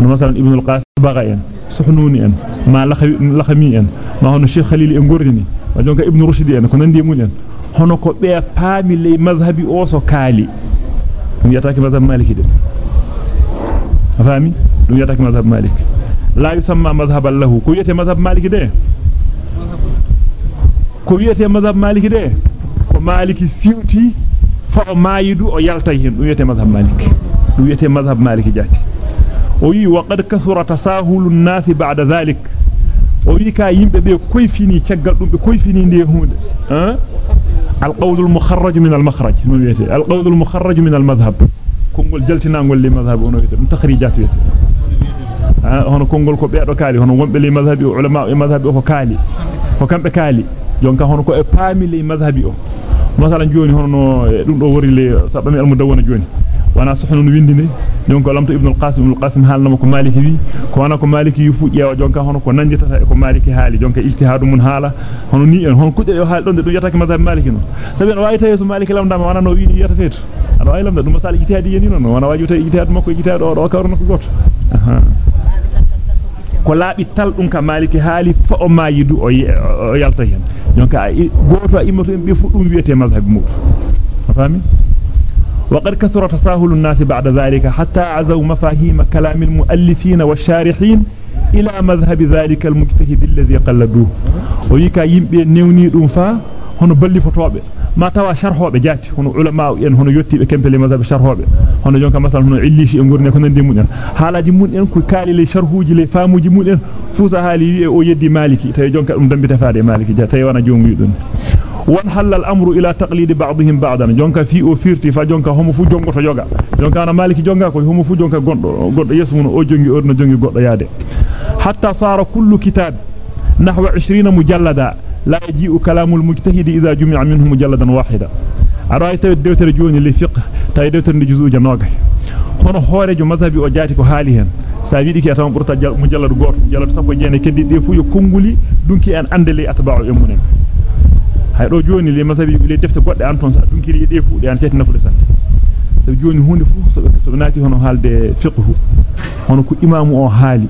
on مثلا ابن القاسم بغاين سخنوني إن ما لخمي إن ما هو الشيخ خليل انغورني وجونك ابن رشد إن كنندي مونن هونو كو بي فامي لي مذهبي أوسو كالي. دون يتاك مذهب مالكي دي فامي دون يتاك مذهب مالك. لا يسمى مذهب له. كويته مذهب مالكي دي كويته مذهب مالكي دي كو مالكي سيوتي فو مايدو أو يالتاي هن. دون يتاك مذهب مالك. دون يتاك مذهب مالكي جاتي. وي وقد كثر تساهل الناس بعد ذلك وي كا يمبه بي كويفيني تشغال دومبي كويفيني دي هوند ها القول المخرج من المخرج القول المخرج من المذهب كونغول جلتنا نغول لي مذهب ونو يتي تخريجات يتي هون كونغول كو بيدو كالي هون ومبه لي مذهب علماء مذهب كو كالي كو كامبه كالي جونكا هون كو افامي لي مذهبي أو مثلا جوني هون دوم دو وري لي سابامي المدونه جوني ibn al-qasim ibn al-qasim halnama ko maliki wi ko wana ko maliki yu fu jeewa jonka hono ko nanjitata e ko maliki haali jonka ijtihadu mun hala hono ni en hono kudde o haali don de dum yatake mazhab maliki no sabi no wayta yeso maliki lamdama wana no wi ni yata feetu ana way lamda dum masal ijtihadi yeni non wana wajuta ijtihad makko ijtihad o do kawrno ko goto aha ko laabi tal dum ka maliki haali fa o mayidu o yalta hen jonka goto a immoto en be fu dum wiete mazhab mu fami وقد كثر تساهل الناس بعد ذلك حتى أعزوا مفاهيم كلام المؤلفين والشارحين إلى مذهب ذلك المجتهد الذي قلدوه. ويكا يمبي نيوني دونفا هنو بلي فتوابع ما توا شرحوا بجاتي هنو علماء ين هنو يتي بكمت لي مذهب شرحوا بي هنو جونك مثلا هنو علي شيء انقرن يكون ندي مؤنين حالا جي مؤنين كو كالي لي شرحو فامو جي مؤنين فوسا هالي أو يدي مالكي. تاي جونك مدنبي تفادي مالكي. جاتي وأنا جوم يدون وانحل الأمر إلى تقليد بعضهم بعضا. جونكا في أو فيرتي فا جونكا هم فو جونغو تو جوغا. جونكا أنا مالك جونغا كو هم فو جونكا غوندو غوندو يسمون أو جونغي اورنا جونغي غوندو يادي. حتى صار كل كتاب نحو 20 مجلدا لا يجيء كلام المجتهد إذا جمع منه مجلدا واحدا. أرأيت دوتر جوني لي فقه؟ تا دوتر ني جزو جنوغا هون هوري جو مذهبي أو جاتي كو حالي هن. سابي دي كي اتام برتا مجلد غوت مجلد سابو جيني كدي دي فو يو كونغولي دونكي أن أندلي أتباعو امونين munen hay do joni le mazhabi le defte godde an ton sa dunkiri de fu de an tetina fu de sante so joni hunde fu so so naati hono halde fiqhu hono ko imamu o haali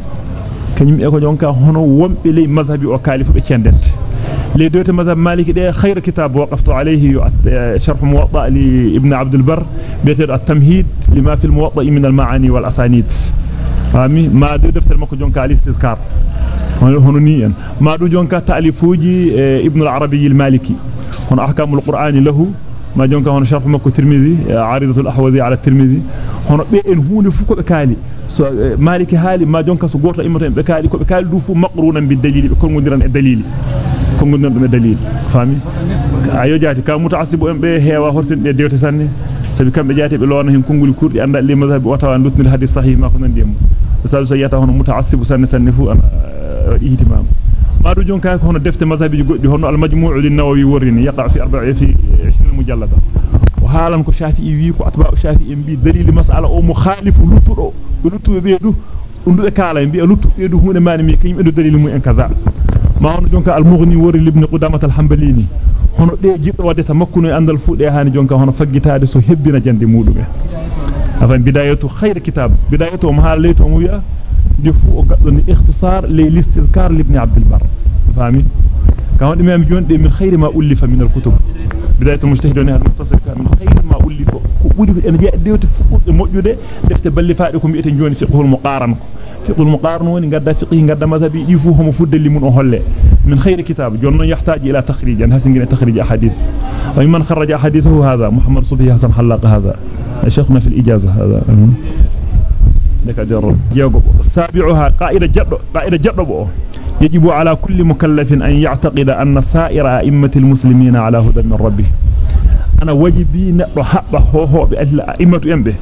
kanyum e ko jonka hono wombe le mazhabi o kaali fu be cendente لي دوت مذهب مالك ده خير كتاب وقفت عليه شرح موطأ لابن عبد البر بيتر التمهيد لما في الموطأ من المعاني والأسانيد فامي ما دو دفتر مكو جونكا الاستذكار هنا نيا ما دو جونكا تأليفوجي ابن العربي المالكي هنا أحكام القرآن له ما جونكا هنا شرح مكو ترمذي عارضة الأحوذي على الترمذي هنا بيئن هون فوكو بكالي so maliki hali ma jonka so goto immoto en be kaali ko be kaali du fu maqrunan bi dalili be kongondiran e dalili kongondiran dum e dalili fami ayo jaati ka mutaassibu en be heewa hortin be dewte sanne sabi kambe jaati be lorna hen konguli kurdi anda li mazhabi o tawa lutnir hadith sahih ma ko em sabi so yata hono mutaassibu sanne sanne fu ana ihtimam ma du jonka ko hono defte mazhabi goddi hono al majmu' lin nawawi warini yaqa fi 4 fi 20 mujallada haalan ko shafi'i wi ko atba'u shafi'i bi dalil mas'ala o mukhalifu lutudo lutube be du undude kala bi lutube du hunde mani mi kanyum do dalil mu en kaza ma hono jonka al mughni wori ibn qudamah al hanbalini hono de jiddo wadeta makkuno e andal fude hani jonka hono faggitaade so hebbina jande mudume afan bidayatu khayr kitab bidayatu ma halaytu mu ya di fu o gaddo ni ikhtisar li listilkar ibn abd al bar fami كان الإمام جوندي من خير ما ألف من الكتب. بداية المجتهد هذا المتصل من خير ما ألف. ودي أنا جاء ديوت فقط موجودة. دفت بل فائدكم يتن جوني فقه المقارن. فقه المقارن وين؟ قد فقه قد مذهبي. يفوهم فد اللي من أهله من خير كتاب. جون يحتاج إلى تخريج. يعني هسنجنا تخريج أحاديث. ومن خرج أحاديثه هذا محمد صبحي حسن حلاق هذا. شيخنا في الإجازة هذا. لك جرب جاوب سابعها قائدة جد قائدة جد يجب على كل مكلف أن يعتقد أن سائر أئمة المسلمين على هدى من ربه. أنا واجبي نقر حبه هو هو بأهل أئمة ينبه.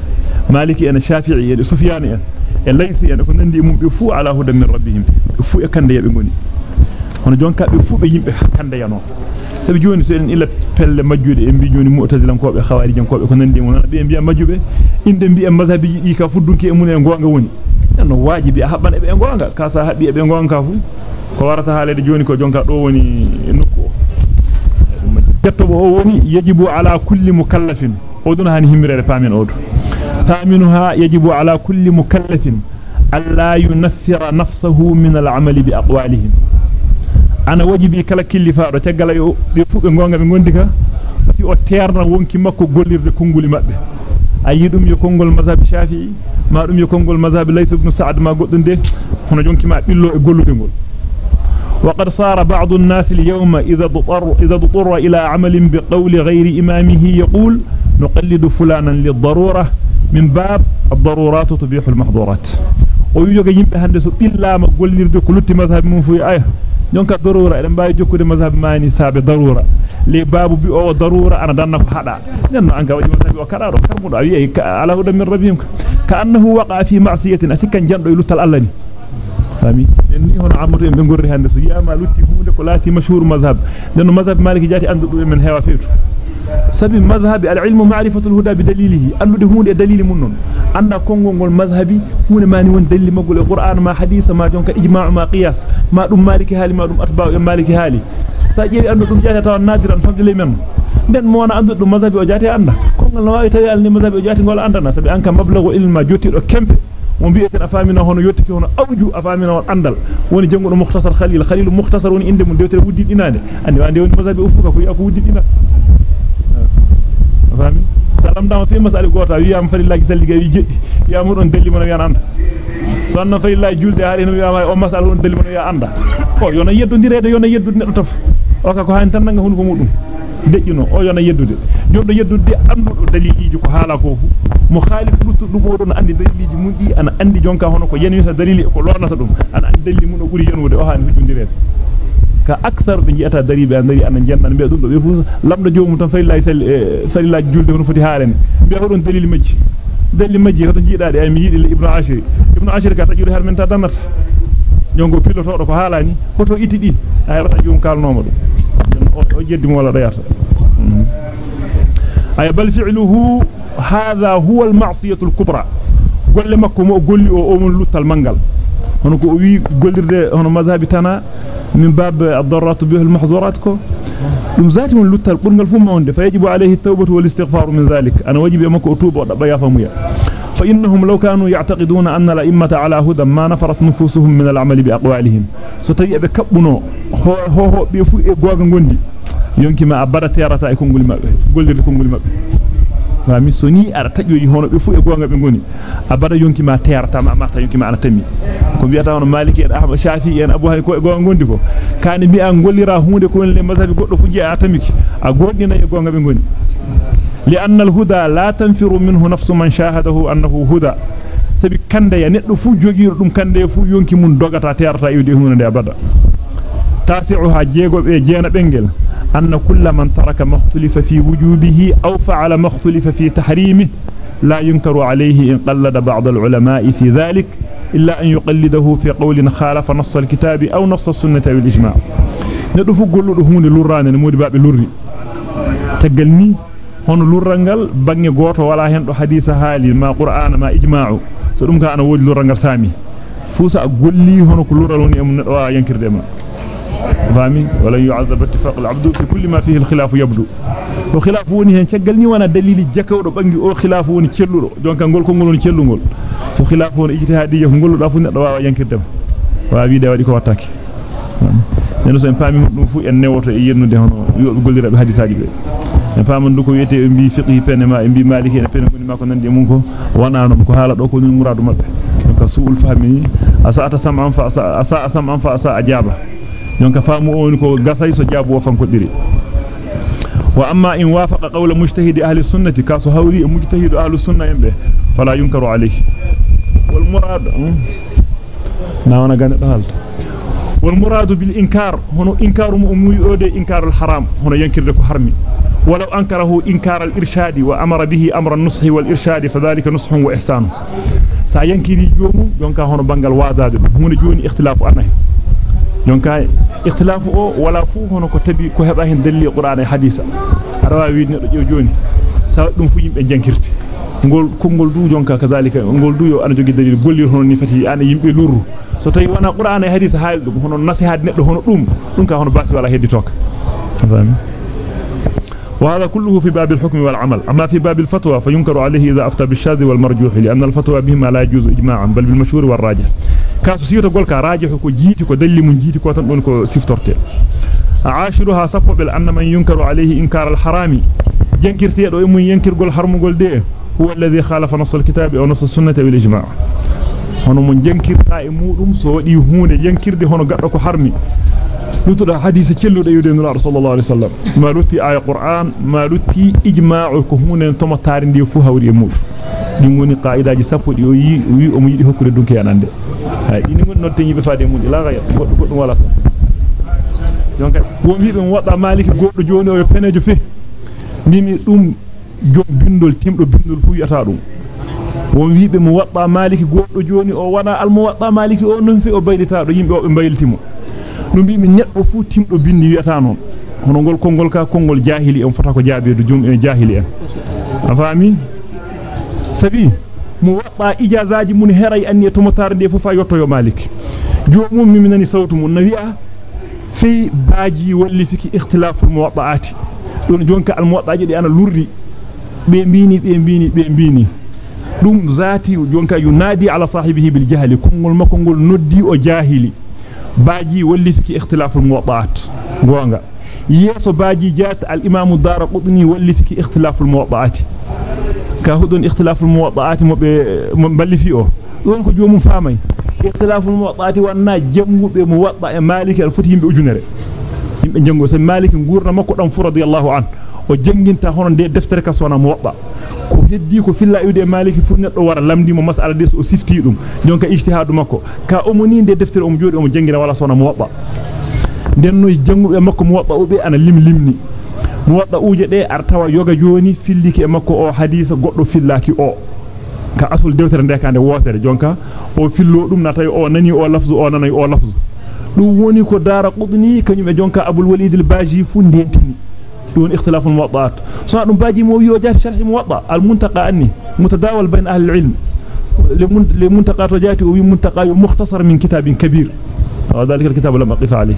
مالكي أنا شافعي سفياني الليثي أنا كنت عندي بفو على هدى من ربهم. بفو يكند يبنوني هنا جونكا بفو بيمبه كند ينو sabi joni so en ila pelle majjude en bi joni mu'tazilan ko be khawarijan ko be ko nandi mon be biya majjube inde bi en mazhabiji di ka fuddunki e mun e gonga woni no wajibi habban e be gonga ka sa habbi e be gonga fu ko warata haalede joni ko jonka do woni nokku jettobo o woni yajibu ala kulli mukallafin odun hani himmirere pamen odu thaminuha yajibu ala kulli mukallafin ألا ينفر نفسه من العمل بأقوالهم أنا واجبي كلا كلي فارو تقال يفوق نغونغا من غندك فتي أو تيرنا وونكي مكو غوليرde konguli mabbe. Ayi dum yo kongol mazhab shafi'i ma dum yo kongol mazhab layth ibn sa'd ma goddum de hono jonki ma billo e gollude gol وقد صار بعض الناس اليوم إذا اضطر, إذا اضطر إلى عمل بقول غير إمامه يقول نقلد فلانا للضرورة من باب الضرورات تبيح المحظورات ويجوغ يمبه hande so billama gollirde ko lutti mazhab mum fu ay jonka darura eden bawi jokkude mazhab mani sabe darura li babu bi o darura ana danna ko hada nenno anka wadi mazhab o kada do karmudo awi ala hudan min rabbihim ka annahu waqa fi ma'siyatin asikan jando lutal allani fami en ni hono amatu en be gorri hande so yama lutti hunde ko lati mashhur mazhab nenno mazhab maliki jati andu men hewa feetu sabi mazhabi al-ilmu ma'rifatu al-huda bi dalilihi andude hunde dalili mun non anda kongol ngol mazhabi hunde mani won dalili magol qur'an ma hadisa ma jonka ijma' ma qiyas ma dum maliki hali ma dum atba'u e maliki hali sa jeeri andu dum jati taw nadiran famdile men den mo wana andu dum mazhabi o jati anda kongol no wawi tawi alni mazhabi o jati ngol andana sabi anka mablagu ilma jotido kempe mo bi'eten afamina hono yottiki hono awju afamina on andal woni jangudo mukhtasar khalil khalil mukhtasar woni inde mun dewtere wuddi dinade andi wande woni mazhabi ufuka ko yako wuddi dinade fami salam dama fi masali gota wiyam farillahi salliga wi jeddi ya mudon delli mon wiyan anda sonna farillahi julde haali no wiyama o masal on delli mon wiya anda o yona yeddodirede yona yeddude neddo taf o ka ko han tan nga hunko mudum dejjuno o yona yeddude joddo yeddude andudo daliliji ko haala ko fu mo khalif luttu dum o don andi daliliji mun di ana andi jonka hono ko yenwita dalili ko lonata dum ana andi dalili mun o buri yenude o haani hujundirede ka akthar be jiata daribe andari anan jennan be dum do be fu lamdo joomu tan faylaay sal faylaaj julde hono foti haarene be hodon dalili majji dalili majji hoto jiidaade ay mi yidi ibnu ashir ibnu ashir ka tajude har men ta danata nyongo piloto do ko haalani hoto itidi ay rata joom kalnoma dum o jeddi mo wala dayata ay bal fi'luhu hadha huwa al-ma'siyatu al-kubra golle makko mo golli o o mon luttal mangal من باب الضرات به فيجب عليه التوبة والاستغفار من ذلك. أنا واجب فإنهم لو كانوا يعتقدون أن الأئمة على هدى ما نفرت نفوسهم من العمل بأقوالهم. ستي بكبنو. هو هو بيفو اي غوغا يونكي ما ابرا تيراتا اي كونغول ما غولير كونغول fami so ni ara tajoji hono be fu e gonga be ngoni abada yonki ma terata ma marta yonki ma ana tammi ko biata hono maliki en ahmad shafi en abu hay ko e gonga gondi ko kani mi an gollira hunde ko le mazhabi goddo fu je a tamiki a gondina e gonga be ngoni لأن الهدى لا تنفر منه نفس من شاهده أنه هدى sabi kande ya neddo fu jogiro dum kande fu yonki mun dogata terata iwde hunde abada jego be jeena bengel أن كل من ترك ما اختلف في وجوبه أو فعل ما اختلف في تحريمه لا ينكر عليه إن قلد بعض العلماء في ذلك إلا أن يقلده في قول خالف نص الكتاب أو نص السنة والإجماع. ندفو قولوا هون لوران نمود باب لوري. تقلني هون لورانغال باني غوتو ولا هندو حديث حالي ما قرآن ما إجماع سدوم كان وجه لورانغال سامي. فوسا قولي هون كلورال هون يمن ينكر ديما. فامي ولا يعذب اتفاق العبد في كل ما فيه الخلاف يبدو. وخلاف وني هن تشغلني وأنا دليلي جكاو دو بانغي أو خلاف وني تشلو دو دونك غول كو غول تشلو غول سو خلاف وني اجتهادي يف غول دو فني دو وا ينكر دم وا وي دي وادي كو اتاكي نينو سين فامي دو فو ان نيوتو اي يينو دي هنو يو غول ربي حديثاجي بي en famon e du ko wiete en bi fiqi penema en bi maliki en pen goni mako nande mun ko. Wanano ko hala do ko ni muradu mabbe ka suul fami asa ata sam'an fa asa asa sam'an fa donc faamu on ko gasay so jaabu fan ko diri wa amma in wafaqa qawla mujtahid ahli sunnati kaso hawli mujtahid ahli sunna yembe fala yunkaru alayhi wal murad na wana gane dal wal murad bil inkar hono inkaru mu umuy ode inkar al haram hono yankirde ko harmi ولو أنكره إنكار الإرشاد وأمر به أمر النصح والإرشاد فذلك نصح وإحسان سينكري جوم يونكا هون بانغال وازاد هون جوني اختلاف أنه دونك اختلاف أو ولا فو هو نكو تبي كو هبا هين دلي قران حديثا اروا ويد ندو جيو جوني سا دوم فو ييمبي جانكيرتي غول كونغول دو جونكا كذلك غول دو يو أنا جوغي دليل بولي هون ني فاتي أنا ييمبي لور سو تاي وأنا قران حديث حال دو هو نصيحه ندو هو دوم دونك هو باس ولا هيدي توك فهم وهذا كله في باب الحكم والعمل اما في باب الفتوى فينكر عليه اذا افتى بالشاذ والمرجوح لأن الفتوى بهما لا يجوز اجماعا بل بالمشهور والراجح كاسو سيوتا قولك راجح كو جيتي كو دلي من جيتي كو تنقل كو سيفتورتي عاشرها صفو بل من ينكر عليه إنكار الحرام جنكر تيدو إمو ينكر قول حرم قول ديه هو الذي خالف نص الكتاب أو نص السنة بالإجماع hono mon jankirta e mudum so wadi huunde jankirde hono gaddo ko harmi lutuda hadith cellude yude nula sallallahu alaihi wasallam ma lutti aya qur'an ma lutti ijma'u ko huunde to matari ndi fu hawri e mudum din woni qaidaji sappo di o yi wi o mo yidi hokkude dunke yanande hay ini ngon non teñi be faade mudi la gaya goddo goddo wala to donc won wiibe mo wadda maliki goddo joni o yo penejo fe nimi dum jom bindol timdo bindol fu yata dum won wiibe mo wadda maliki goddo joni o wana al mo wadda maliki o non fi o baylita do yimbe o be bayltimo dum bi mi neddo fu timdo bindi wi'ata non hono gol kongol ka kongol jahili en fota ko jaabeedu jum en jahili en afami sabi mo wadda ijazaji mun heray anni to motar de fu fa yotto yo maliki jomum mi nani sawtu mun na wi'a fi baaji walli fiki ikhtilaful muwadda'ati don jonka al muwadda'aji de ana lurdi be mbini be mbini be mbini dum zati jonka yunadi ala sahibihi bil jahli kongol makko ngol noddi o jahili baaji wallitiki ikhtilaful muwadda'at gonga yeso baaji jat al imam ad-darqutni wallitiki ikhtilaful muwadda'at ka hudun ikhtilaful muwadda'at mo be ballifi o don ko jomum famay ikhtilaful muwadda'at wanna jangube muwadda e maliki al futi himbe ujunere himbe jango se maliki gurna makko dan fu radiyallahu an o janginta hono de deftere ka sona muwadda ko heddi ko filla yude maliki fu neddo wara lamdi mo masala des o sifti dum jonka ijtihadu makko ka o moni de deftere o jodi o mo jangira wala sona muwadda den no jangube makko muwadda o be ana lim limni muwadda uje de artawa yoga joni filliki e makko o hadisa goddo fillaki o ka asul dewtere ndekande wotere jonka o fillo dum na tay o nani o lafzu o nanay o lafzu dum woni ko dara qudni kanyum e jonka abul walid al baji fu ndentini دون اختلاف الموضعات صار باجي مو يوجات شرح موضع المنتقى أني متداول بين أهل العلم لمنتقى رجاتي ومنتقى مختصر من كتاب كبير ذلك الكتاب لم أقف عليه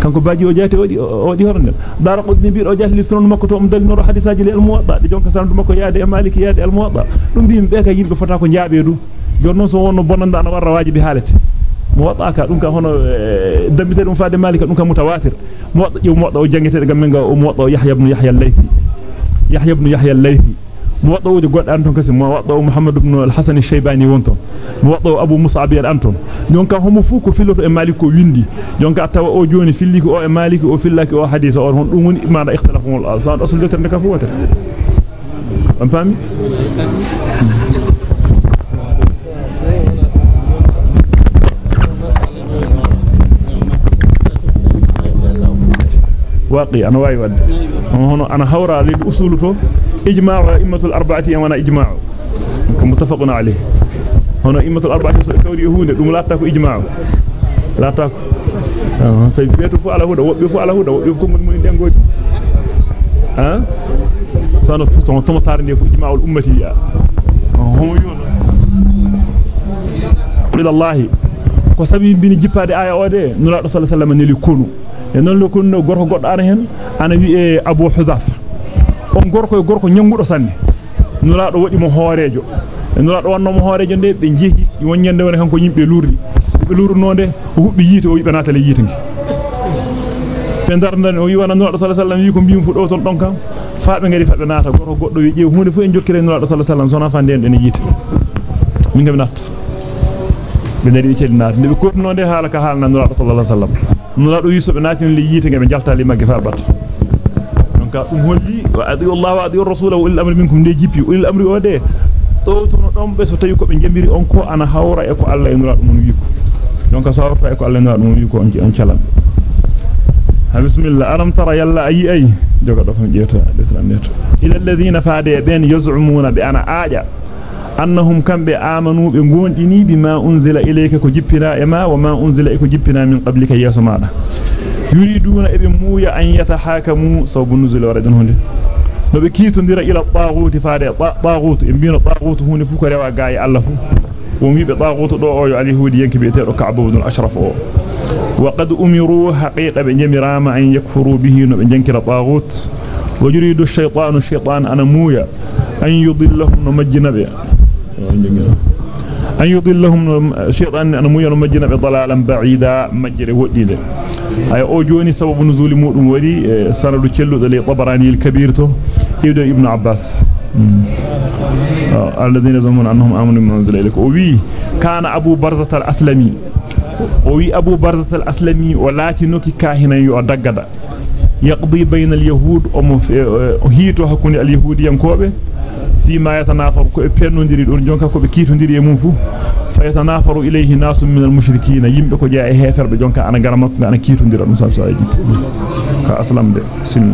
kanko baji o jati odi odi hornel dara qudni bir o jati li sunan makko to um dal noro hadisaji li al muwatta di jonka sandu makko yaade e maliki yaade al muwatta dum bi be ka yimbe fota ko jaabe du jonnon so wonno bonanda ana warra wajibi halete muwatta ka dum ka hono dambite dum faade malika dum ka mutawatir muwatta jew muwatta o jangete gam men ga o muwatta yahya ibn yahya al-laythi yahya ibn yahya al-laythi muhammad ibn al-hasan al-shaybani wonton muwatta abu mus'ab al-anton jonka homo fu ko filoto e maliko windi jonka tawa o joni filliki o e maliki o fillaki o hadisa o hon dum woni maada ikhtilaful al-san asul jotere de ka fu wotere am fami واقي أنا واي ود هنا أنا هورا للاصول تو إجماع ائمه الأربعة وأنا إجماع. متفق عليه. هنا ائمه الأربعة كوري هونه دوم لا تاكو إجماع. لا تاكو. آه سي بيتو فو على هودا وبي فو على هودا وبي كو من دنگوجي ها؟ سانو فو تو تارني فو إجماع الأمة يا هم يون إلى الله. ko sabi bini jippade aya ode nula sallallahu alaihi wasallam neli kunu e non lo kunno gorko goddo ana hen ana wi e Abu on gorko e gorko nyangudo sanne nulaado wadi mo hoorejo e nulaado wanno mo hoorejo de be jehi wonyande wona kanko yimbe lurdi be lurnonde o hubbi yite o wi banatale yite ngi be darndan o wi wana nulaado sallallahu alaihi wasallam wi ko biim fu do ton don kam faabe ngari faabe naata gorko goddo wi jeew hunde fu en jokkire nulaado sallallahu alaihi wasallam sona fa den den yite min ngam natta be dari celinaat ne be kotnonde haala ka haala nulaado sallallahu alaihi wasallam nula do yiso be natin li yite ngam jaltali magge fa o de to to no dom be so tawi ko be jembiri on ko ana hawra e ko Allah e nula dum wi ko donc so hawra e ko Allah nula dum wi ko on on calan ha bismillah alam tara yalla ayi ay joga do fam jeeta detra neto ila alladhina faade ben yaz'umuna bi ana aaja annahum kambe amanu be gondini bima unzila ilayka ko jippina e ma wa ma unzila e ko jippina min qablika yaso maada يريدون ابن مويا أن يتحاكموا صوب النزل وردن هنده نبكيت اندرا إلى الطاغوت فاري. طاغوت إن بينا طاغوت هون فكرة وقاية ألفو وميب طاغوت دعوه عليه وديانك بيتير وكعب ودن أشرفه وقد أمروا حقيقة بن جميرام أن يكفروا به نبن جنكر طاغوت. ويريد الشيطان الشيطان أنا مويا أن يضلهم نمج نبيا أن يضلهم شيطان أن مويا مجنا بضلالا بعيدا مجري وديدا أي أوجوني سبب نزول مؤد ولي سنة تشلو ذلي طبراني الكبير تو. ابن عباس. أه، الذين يظنون أنهم آمنوا من أنزل إليك. وي كان أبو برزة الأسلمي. وي أبو برزة الأسلمي ولكنك كاهنا يؤدقد يقضي بين اليهود ومف... أه، أه، وهيتو حكوني اليهود ينكوبه فيما يتنافر بينوديري دون جونكا كو بكيتوديري مون فو فيتنافر اليه ناس من المشركين يمبه كو جاء هيفر جونكا أنا غرامك أنا كيتوديرا دون ساب ساجي كا اسلام دي سن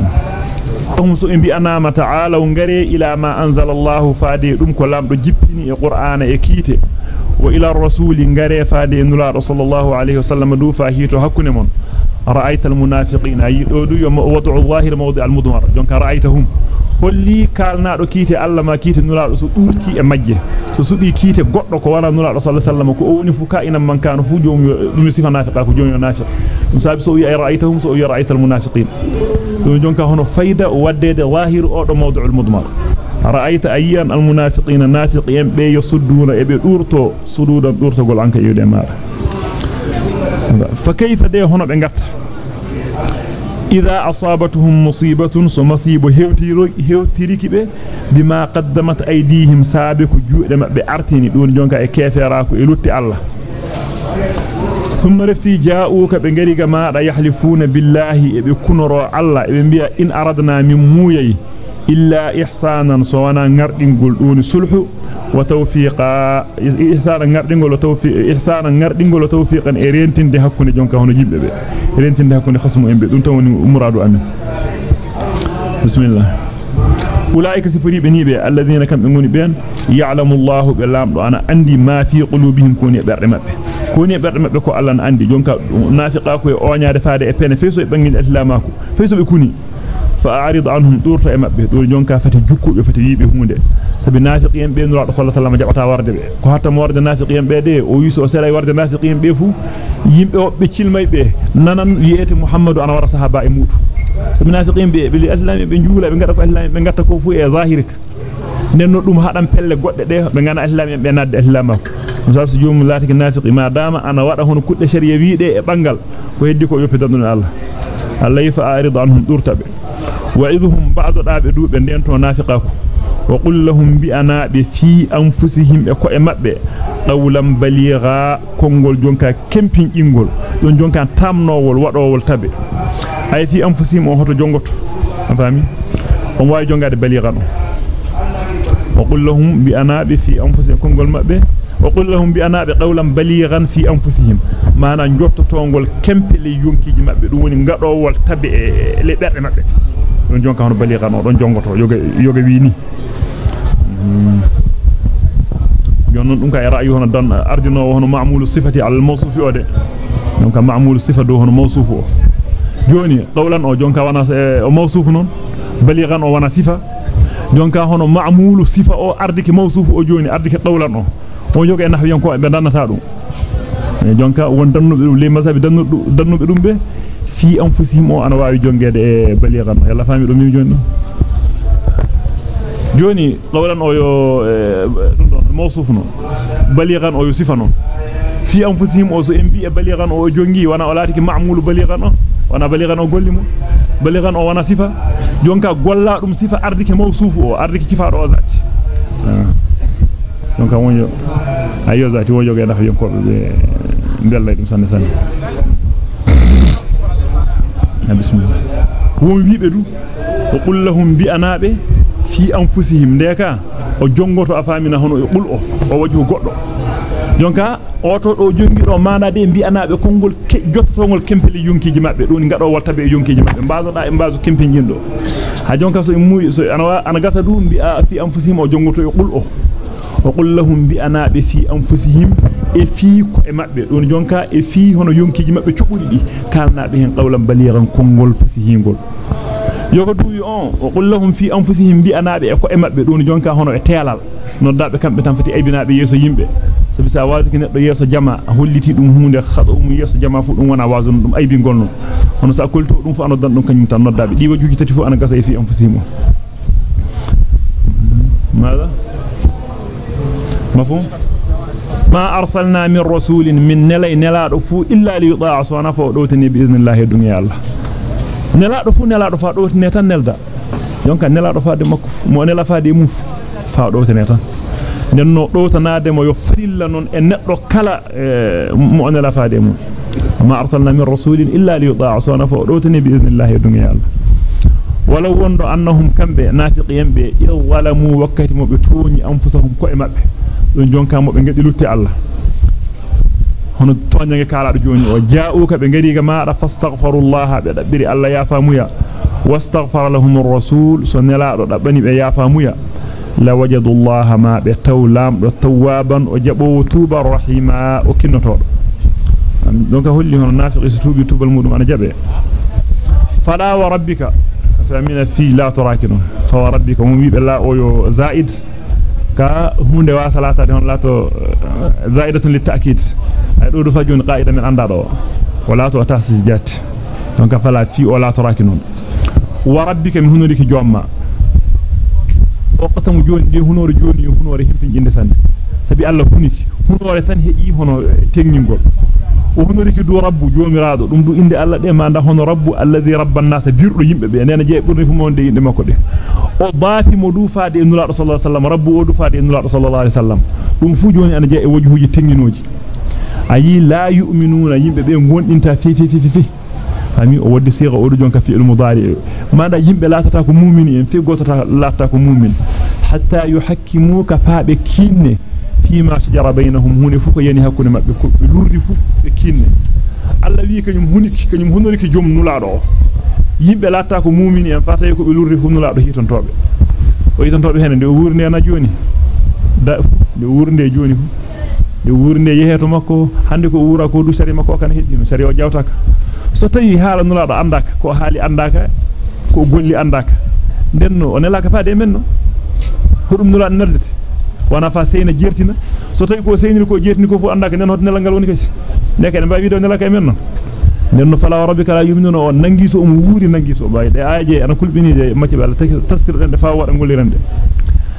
هم سو امبي انما تعالوا غري إلى ما انزل الله فادي دوم كو لامدو جيبتيني القران kiite. وإلى الرسول غري فادي نلا صلى الله عليه وسلم دو فاهيتو حكونه مون رأيت المنافقين يدو يوم وضع الظاهر موضع المضمر جونكا رأيتهم holli kalnaado kiite Allah ma kiite nulaado so durti e majje so subi kiite goddo ko wana nulaado sallallahu alaihi wasallam ko o so yi ra'aytahum so yi ra'aytal munafiqin dum jonka hono fayda waddede zahir o do mawdu'ul mudmar ra'ayta ayyan al munafiqina nafiqin be yasudduna e be durto sududan durtogol anka yude maada fa kayfa de hono be gatta إذا أصابتهم مصيبة سمصيب هوتيريك به بما قدمت أيديهم سابق جوء بأرتني دون جونك كافراك إلوتي الله. ثم رفتي جاءوك بنغريغا ما يحلفون بالله بكنرو الله بنبيا إن أردنا من مويي. إلا إحسانا سوانا نردنقل دون سلح وتوفيقا إحسانا نردنقل وتوفيق إحسانا نردنقل وتوفيقا إرينتين دي حكوني جونكا هنو جيب بي إرينتين دي حكوني خصمو إنبي. دون توني مرادو أمين. بسم الله. أولئك سفري بنيبي الذين كم يموني بين؟ يعلم الله بلام أنا عندي ما في قلوبهم كوني برمب كوني برمب كو الله عندي. جونكا نافقا كو أونيا دفاده إبن فيسو إبنين إسلاماكو. فيسو بكوني. فأعرض عنهم دور فأما به. دور جون كافته جكو يفتي يبي هم ده سب الناس قيم بين رأى صلى الله عليه وسلم جبتها وارد به. كهات موارد الناس قيم بده ويوسف وسلا يوارد الناس قيم به فو يم بتشيل ما يبه نانم ليت محمد وأنا ورا صحابة يموت. سب الناس قيم به بلي أسلم بن جولا بن قرطة أسلم بن قرطة كوفو يا ظاهرك. نن دوم هادام pelle godde de be ngana islam be nadde islam ak musalsu joom laati ke nafiqi ma dama ana wada hono kudde sharia wiide e bangal ko heddi ko yoppi dadun الليف أعرض عنهم درتب وعذهم بعض الأب دوب أن ينتوا نافقاكم. وقل لهم بأنا بفي أنفسهم أكو أمبي قولا بليغا كونغول جونكا كمبين إنغول. دون جونكا تامنو والوارو والتابي أي في أنفسهم وهو جونغوت؟ أفهمي؟ ومواي جونغا دي بليغا وقل لهم بأنا بفي أنفسهم كونغول مبي وقل لهم بأنا بقولا بليغا في أنفسهم. ما أنا نجوت تونغول كمبي لي يونكي جمع بدون نقرأ والتبع لبعض مبع ونجون كانوا بليغا نورون جون غطو يوغي ويني. جونون نمكا يرأيه هنا دان أرجنا وهنا معمول الصفة على الموصوف يوده نمكا معمول الصفة دو هنا موصوف جوني قولا أو جونكا وأنا موصوف نون. بليغا وأنا صفة. جونكا هنا معمول الصفة أو أردك موصوف أو جوني أردك قولا نون o yoga en nahwiyan ko be dannata dum jonka won dannube dum le masabi dannube dum be fi anfusihim o ana waawi jongede e balighan yalla fami do mi joni joni qawlan o yo dum don mawsuf non balighan o yo sifa non fi anfusihim o so embi e balighan o jongi wana o laati ki ma'mul balighan o wana balighan o golli mo balighan o wana sifa jonka golla dum sifa ardike mawsuf o ardike kifaado o zati jonka wonjo ayo zati wonjo ge nafa yonko be bellay dum sanne sanne bismillah won wiibe du o qul lahum bi anabe fi anfusihim ndeka o jongoto afamina hono e qul o o wajhu goddo jonka oto do jongi do manade bi anabe kongol jottotongol kempeli yonkiji mabbe doni ngado walta be yonkiji mabbe mbazoda e mbazo kempin do ha jonka so muy so ana ana gasa du bi fi anfusihim o jongoto e qul o وقل لهم بأنا بفي أنفسهم إفي كما بدون جونكا إفي هنا يمكن ما بتشقولي دي. كان بهن قولا بليغا كونغول فسيهم قول يقدو يون وقل لهم في أنفسهم بأنا بأكو إما بدون جونكا هنا اتيالال نودا بكم بتنفتي أي بنا بيسو يمب سبي سواز كنا بيسو جما هولي تي دوم هون خطو ميسو جما فو دوم وأنا وازن دوم أي بين قولنو هنا سأقول تو دوم فانو دان دوم كنيم تان نودا بي ديو أنا قصة أنفسهم. ماذا؟ مفهوم؟ ما أرسلنا من رسول من نلا نلا رفوا إلا ليطاع صانا فأدوتني بإذن الله الدنيا الله. نلا رفوا نلا رفوا دوت نيتا نلدا. يونك نلا رفوا دي مكف مو نلا فا دي موف فا دوت نيتا ننو دوت نا دي مو يفريل لنون إن نقرو كلا آه، مو نلا فا دي موف ما أرسلنا من رسول إلا ليطاع صانا فأدوتني بإذن الله الدنيا الله. ولو وندو أنهم كم بي بي إذ ظلموا وكتموا بتروني أنفسهم كوئمة don jonka mo be ngadi lutti allah hono toñange kalaado joni o jaa'uka be ngadi ga maada fastaghfirullaha be dabbiri allah ya famuya wastaghfara lahum ar-rasul sonelaado dabbani be ya famuya la wajadullaha ma be tawlam do tawaban o jabo tuba rahima o kinnotodo donc holli hono nafiqi tubi tubal mudum ana jabe fala wa rabbika famina fi la turakinu fa wa rabbika mum wibe la o yo zaid do do fajun qaida min anda do wala to tasis jatti donc fala fi o la turakinu wa rabbika min hunuriki jomma o qatamu joni de hunore joni hunore himpin inde sande sabi Allah huniki hunore tan he'i hono tengingol o hunuriki du rabbu jomiraado dum du inde Allah de ma nda hono rabbu alladhi rabban nas birdo yimbe be neena je burni fu monde yinde makko de o baati mo du faade e nulaado sallallahu alaihi wasallam rabbu o du faade e nulaado sallallahu alaihi wasallam dum fu joni ana je e wajhuji tenginoji ayi la yu'minuna yimbe be gondinta fi fi fi fi fami o waddi siga o do jonka fi al mudari manda yimbe latata ko mu'mini en fi gotata latata ko mu'min hatta yuhakkimuka faabe kinne ko yani hakkunde mabbe ko be lurdi fu be kinne alla wi kanyum huniki kanyum hunuriki jom nulaado yimbe latta ko mu'mini en fata ko be lurdi fu nulaado hitontobe o hitontobe hen de wurne na joni da de wurnde joni fu de wurnde yeheto makko hande ko wura ko du sari makko kan heddino sari o jawtaka so tawi haala nulaado andaka ko haali andaka ko golli andaka denno o nelaka faade men no hudum nulaado nerdete wana fa seyna jertina so tawi ko seynir ko jertini ko fu andaka nen hot nelangal woni kasi neka en baawi do nelaka men no nenno fala rabbika la yu'minuna on nangiso um wuuri nangiso baay de aaje ana kulbini de macce bala taskir den fa wada ngolirande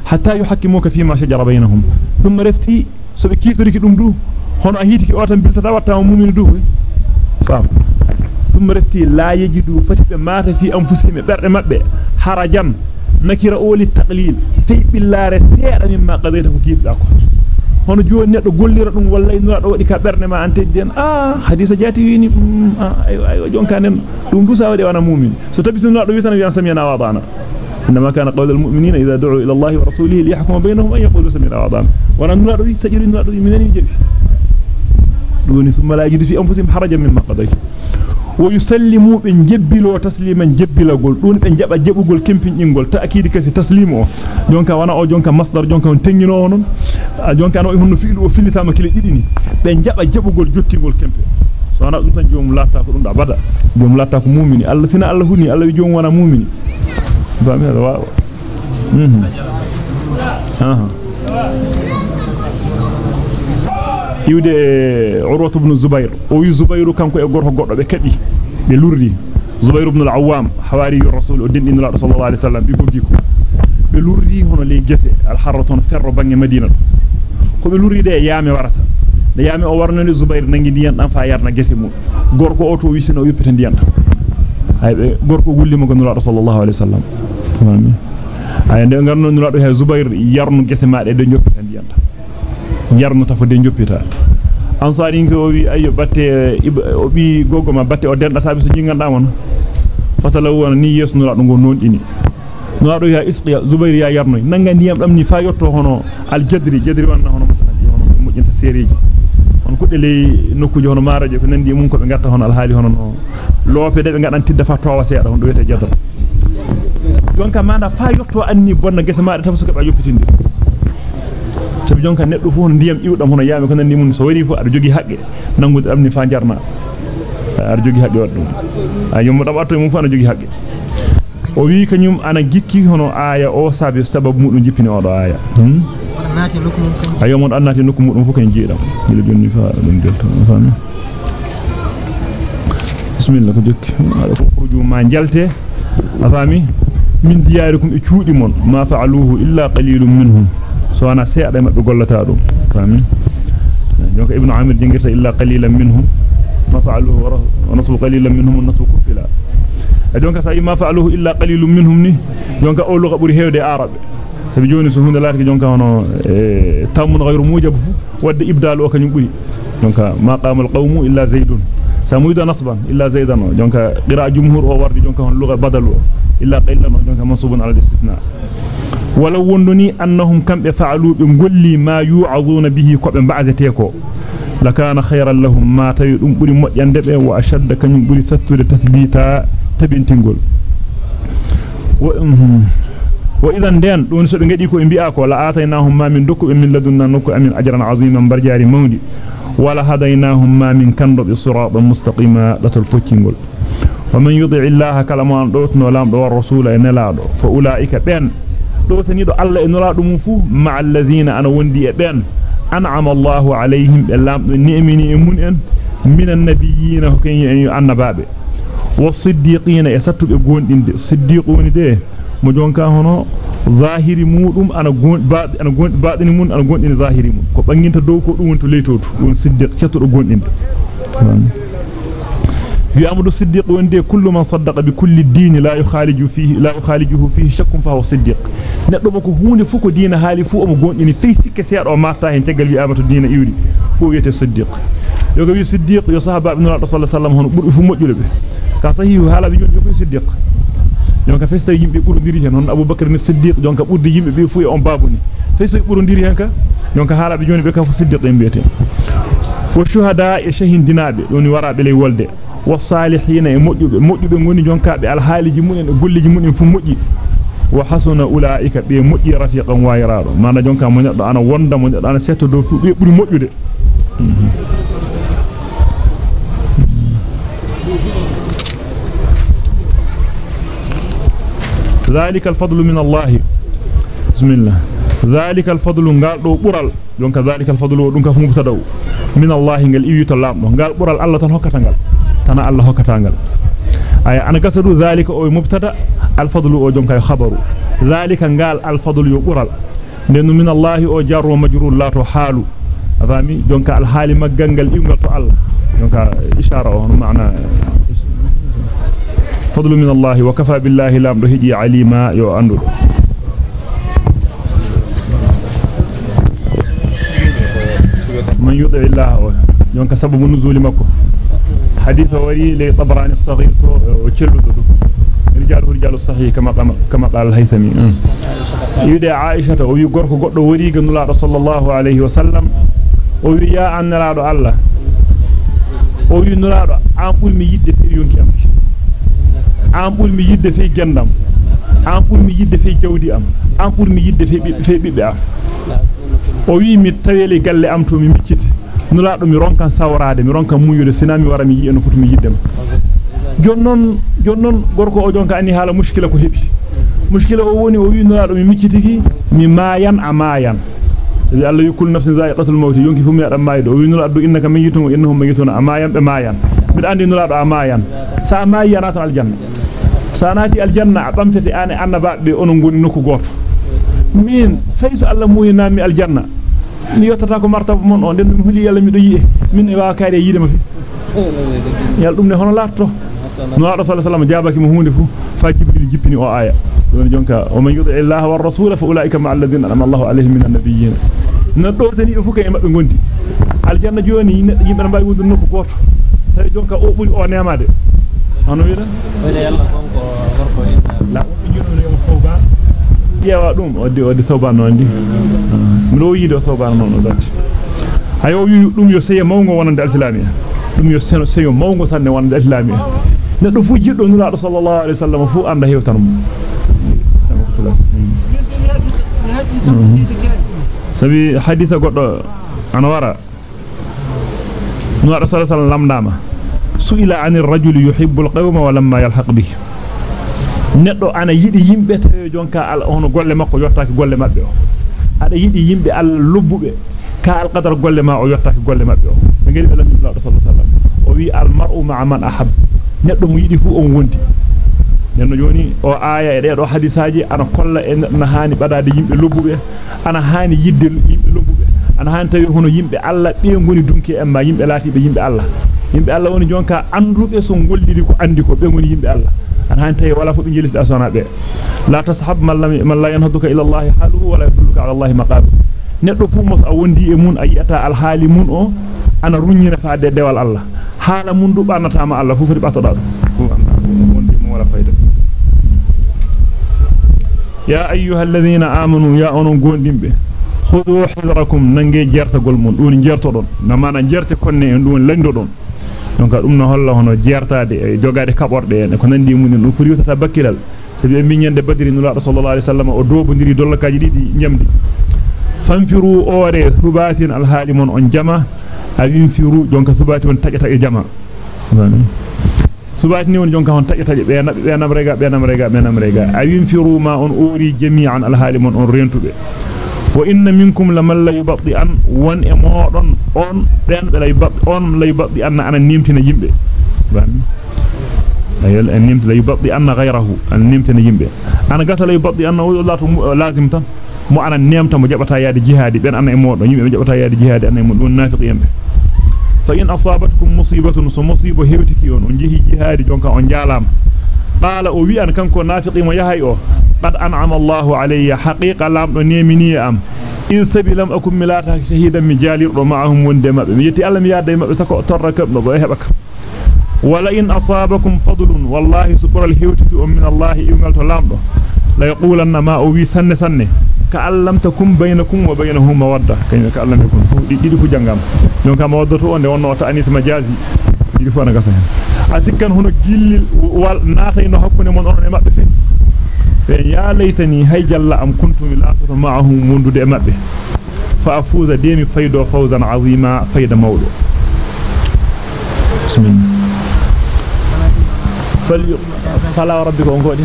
hatta yuhakkimuka fi ma shajara bainahum dum refti so be kirtoriki dum du hono a hitiki o tan biltata watta mu'minu du fam ثم رفتي لا يجدوا فتب مات في أنفسهم برد مبه حرجا نكر أولي التقليل. في بالله سيئا مما قضيته كيف لأكو hono joni neddo gollira dum walla ino do wadi ka berne ma ante den ah hadisa jati wini ayo jonka nen dum du sawade wana mu'min so tabituna do witana wi samina wa bana إنما كان قول المؤمنين إذا دعوا إلى الله ورسوله ليحكم بينهم أن يقولوا سمعنا وأطعنا نلا دو تجري دو منين جبي دوني ثم لا يجد في أنفسهم حرجا مما قضيت. ويسلموا بن جبلو تسليما جبلغول دون بن جابا جبugol kempingol ta'kidi kasi taslimu o jonka wana o jonka masdar jonka on tengino onon jonka no hunno fiilu o filitama kile didini ben jaba jabugol jottingol kempe so wana dum tan jom latta ko dum da bada jom latta ko mu'mini Allah sina Allah huni Allah wi jom wana mu'mini ba mi wa mhm aha o wi zubairu kanko e gorko goddo be kadi be lurdi zubair ibn al-awwam hawari rasul o dindin la sallallahu alaihi wasallam bi boggi ko be lurdi hono le gese al-harratun ferro bangi madina ko be lurdi de yaame warata de yaame o warnani zubair nangi diyan dan fa yarna gese mu gorko o to wisino yoppita diyan ay be gorko gullimo go nula sallallahu alaihi wasallam ay de ngarno nula do he zubair yarnu gese maade de yoppita diyan jarno tafo de joppita ansari ko wi ayo batte o bi gogo ma batte o denda sabi so jinganda mon fatalaw wona ni yesnura do go nondini no do ya isqiya zubair ya yarno nanga ndiyam dam ni fa yotto hono al jadri jadri wanna hono masalaji hono mujjinta sereji on kudde le nokkuji hono maraje ko nandi mun ko be gatta hono al haali hono no lope de be gadan tidda fa towa seeda on do wete jadra jonka manda fa yotto anni bonna gese maade tafso ko ba yoppitinde sabi jonka neddo fu hono ndiyam iwdam hono yaami ko nandi mun so wari fu ada jogi haqqe nangude amni fa jarna ada jogi haqqe waddum ayum dam atto mum fu ana jogi haqqe o wi kanyum ana gikki hono aya o sabi sababu mudum jippini o do aya ayo mon annati nokku mudum fu kan jiidam dile jonni fa dum delto fami bismillah ko jokki ala ko khuruju ma jalte afami min diyarikum e cuudi mon ma fa'aluhu illa qalilun minhum سوانا سي آدم بغلتا دوم فامي دونك ابن عامر جينغرتا إلا قليلا منهم. ما فعلوه ونصب قليلا منهم النصب كفلا. دونك ساي ما فعلوه إلا قليل منهم ني. دونك اولو غبري هيودي عرب. سبي جوني سو هوند لاكي دونك هونو إيه، تامن غير موجب ود إبدال وكني بوري دونك ما قام القوم إلا زيد سمويد نصبا إلا زيد دونك قراء جمهور أو ورد دونك هون لغة بدل إلا قليلا دونك منصوب على الاستثناء. ولو وندني أنهم كم يفعلوا بنقول لي ما يعظون به قبل بعزتيكو لكان خيرا لهم ما تنبري مؤيندب وأشد كنبري ستر تثبيتا تبين تنقل و... وإذا ندين دون سبين قديكو انبياءكو لآتيناهم ما من دكو من لدنا نكو أمن أجرا عظيما برجار مودي ولا هديناهم ما من كنرب الصراط المستقيم لتلفتنقل ومن يضع الله كلمان دوتنا لام دوار رسول إن لا دو فأولئك بين دوتني دو الله نلادو مفو مع الذين أنا وندي بن انعم الله عليهم بلام نيمني من ان من النبيين كن النبابه والصديقين يستو غوندinde صديقون de mo jonka hono zahiri mudum ana gon baadi ana gon baadini mun ana gondini zahiri mun ko banginta dow ko dum wonto leytoto won siddiq cetto gondinde في أمر الصديق وإنه كل من صدق بكل الدين لا يخالج فيه لا يخالجه فيه شك فهو صديق. نطلبك هون فوق دين هالي فوق مقون إن في سكة سيارة أو معطاه انتقل في آمات الدين إيوري. فوق يتي الصديق يقول الصديق يا صحابة أبن الله صلى الله عليه وسلم هون برؤف مجل به كان صحيح هالا بيجون يقول الصديق يونك فيستا يجيب يقول ديريه هون أبو بكر من الصديق يونك أود يجيب بيه فوق يوم بابوني فيستا يقول ديريه هنك يونك هالا بيجون يبكى فوق الصديق يمبيته وشهداء يشهين دينابي يوني وراء بلي والده والصالحين e munen fu moji wa hasuna ulaika be moji rafiqan wayraado mana jonka mo neddo ana wonda mo neddo ana setto do fu be buri mojude ذلك الفضل من الله بسم الله ذلك الفضل قال دو برال ذلك الفضل دونك مبتدا من الله قال ايوتو لامدو قال برال الله hokkata ngal tana Allah hokkata ngal ay ana gasadu zalika o mubtada al fadlu o jonka khabaru zalika ngal al fadlu yo bural den min Allah o jarru majrur la to halu afami jonka al hali maggangal iwngal to Allah jonka ishara on maana fadlu min Allah wa kafa billahi lam حديث وري لطبراني الصغير وكله رجال رجال الصحيح كما كما قال الهيثمي. يدي عائشة وي غوركو غدو وري غنولا صلى الله عليه وسلم. وي يا أن رادو الله. وي نرادو ان بول مي يدde fi yonki am an bul mi yidde fi gendam an bul mi yidde fi jawdi am an bul mi yidde fi fi bibbe am o wi mi taweli galle am to mi micciti nulaado mi ronkan sawraade mi ronkan muyude sina mi wara mi yi en futu mi yiddema jonnon jonnon gorko o jonka ani hala mushkila ko hebi mushkila o woni o wi nulaado mi miccitiki mi mayan amayan sabi Allah yukul nafsin za'iqatul maut yonki fu mi adam maydo o wi nulaado innaka mayitun wa innahum mayitun amayan be mayan bid andi nulaado amayan sa mayan ata aljanna sanati aljanna bamtete ane annaba be onon goni nokku goto min fayso Allah muyina mi aljanna mi yottata ko martaba mon on den dum huli yalla mi do yi'e min e wa kaade yiide ma fi yalla dum ne hono latto no ado sallallahu alaihi wasallam jabaki mo hunde fu fa jibril jippini o aya don jonka o man yuti illaha war rasul fa ulaika ma alladhina anama Allahu alaihim min annabiyyin na do tani fu kay mabbe gondi aljanna joni yimbe mbay wondu nokku goto tay jonka o buri o nemade hono wiida wala yalla gonko gorko en la yewa dum waddi waddi thawban non di mdo yido thawban non datti hayo wi dum yo sey mawngo wonande alislamiya dum yo seno sey mawngo sanne wonande alislamiya neddo fu jiddo nulaado sallallahu alaihi wasallam fu anda hewtan mo sabi haditha goddo ana wara nulaado sallallahu alaihi wasallam lamdama su'ila 'anil rajuli yuhibbu al-qawma wa lamma yalhaq bihi neddo ana yidi yimbe tayo jonka al hono golle makko yottaaki golle mabbe o ada yidi yimbe alla lubbube ka al qadar golle ma o yottaki golle mabbe o be ngeli be lamdi sallallahu alaihi wasallam o wi al mar'u ma'a man ahab neddo mo yidi fu on wondi nenno joni o aya e deedo hadisaaji ana kolla e na hani badade yimbe lubbube ana hani yidde yimbe lubbube ana hani tawi hono yimbe alla be ngoni dunki en ma yimbe laatibe yimbe alla yimbe alla woni jonka andube so golliri ko andi ko be ngoni yimbe alla hani tawi wala fu be jilita asana be la tashab man la yanhaduka ila allah haluhu wala yadulluka ala allah maqam neddo fu mos a wondi e mun ayata al hali mun o ana runyina faade dewal allah hala mun du banata ma allah fu fati batoda dum wondi mo wala fayda ya ayyuhal ladhina amanu ya onon gondimbe khudu hidrakum nange jertagol mun dun jertodon na mana jerte konne en dun landodon donc dum no holla hono jertade e jogade kaborde en ko nandi mun dum furi wutata bakkilal sabi en minyande badri nula sallallahu alaihi wasallam o dobondiri dollakaaji didi nyamdi fanfiru ore subatin alhalimun on jama awinfiru jonka subati on tajata e jama subati ni on jonka on tajata be be nam rega be nam rega be nam rega awinfiru ma on uri jami'an alhalimun on rentube وإن منكم لمن لا يبطي أن وإن إمارا أن بين لا يبطي أن لا يبطي أن أنا نيمت نجيبه فهمي أيه النيمت لا يبطي أن غيره النيمت نجيبه أنا قلت لا يبطي أن لا لازم تن مو أنا نيمت مجاب تيار الجهاد بين أنا إمارا نجيبه مجاب تيار الجهاد أنا إمارا نافق يمه فإن أصابتكم مصيبة نص مصيبة هي بتكيون أنجيه الجهاد جونك أنجالام قال أوي أن كنكو نافقي ميهاي أو. قد أنعم الله علي. حقيقة لام نيميني أم. إن سبي لم أكن ملاتها شهيدا مجالي رمعهم وندما بيتي ألم يا ديما بسكو أترك إيه بك. ولئن أصابكم فضل والله سبر الهيوت من الله إيمالت لام. لا يقول أن ما أوي سن سن. كأن لم بينكم وبينهم مودة. كأن لم يكن؟ فهو دي دي دي دي دي دي دي دي دي دي دي دي دي دي asikkan hono gillil wal natay no hakkunde mon on e mabbe fe be ya laytani hay jalla am kuntum la'atu ma'ahum mundude e mabbe fa afuza demi faydo fawzan azima fayda mawdo bismillah fal fala rabbika on godi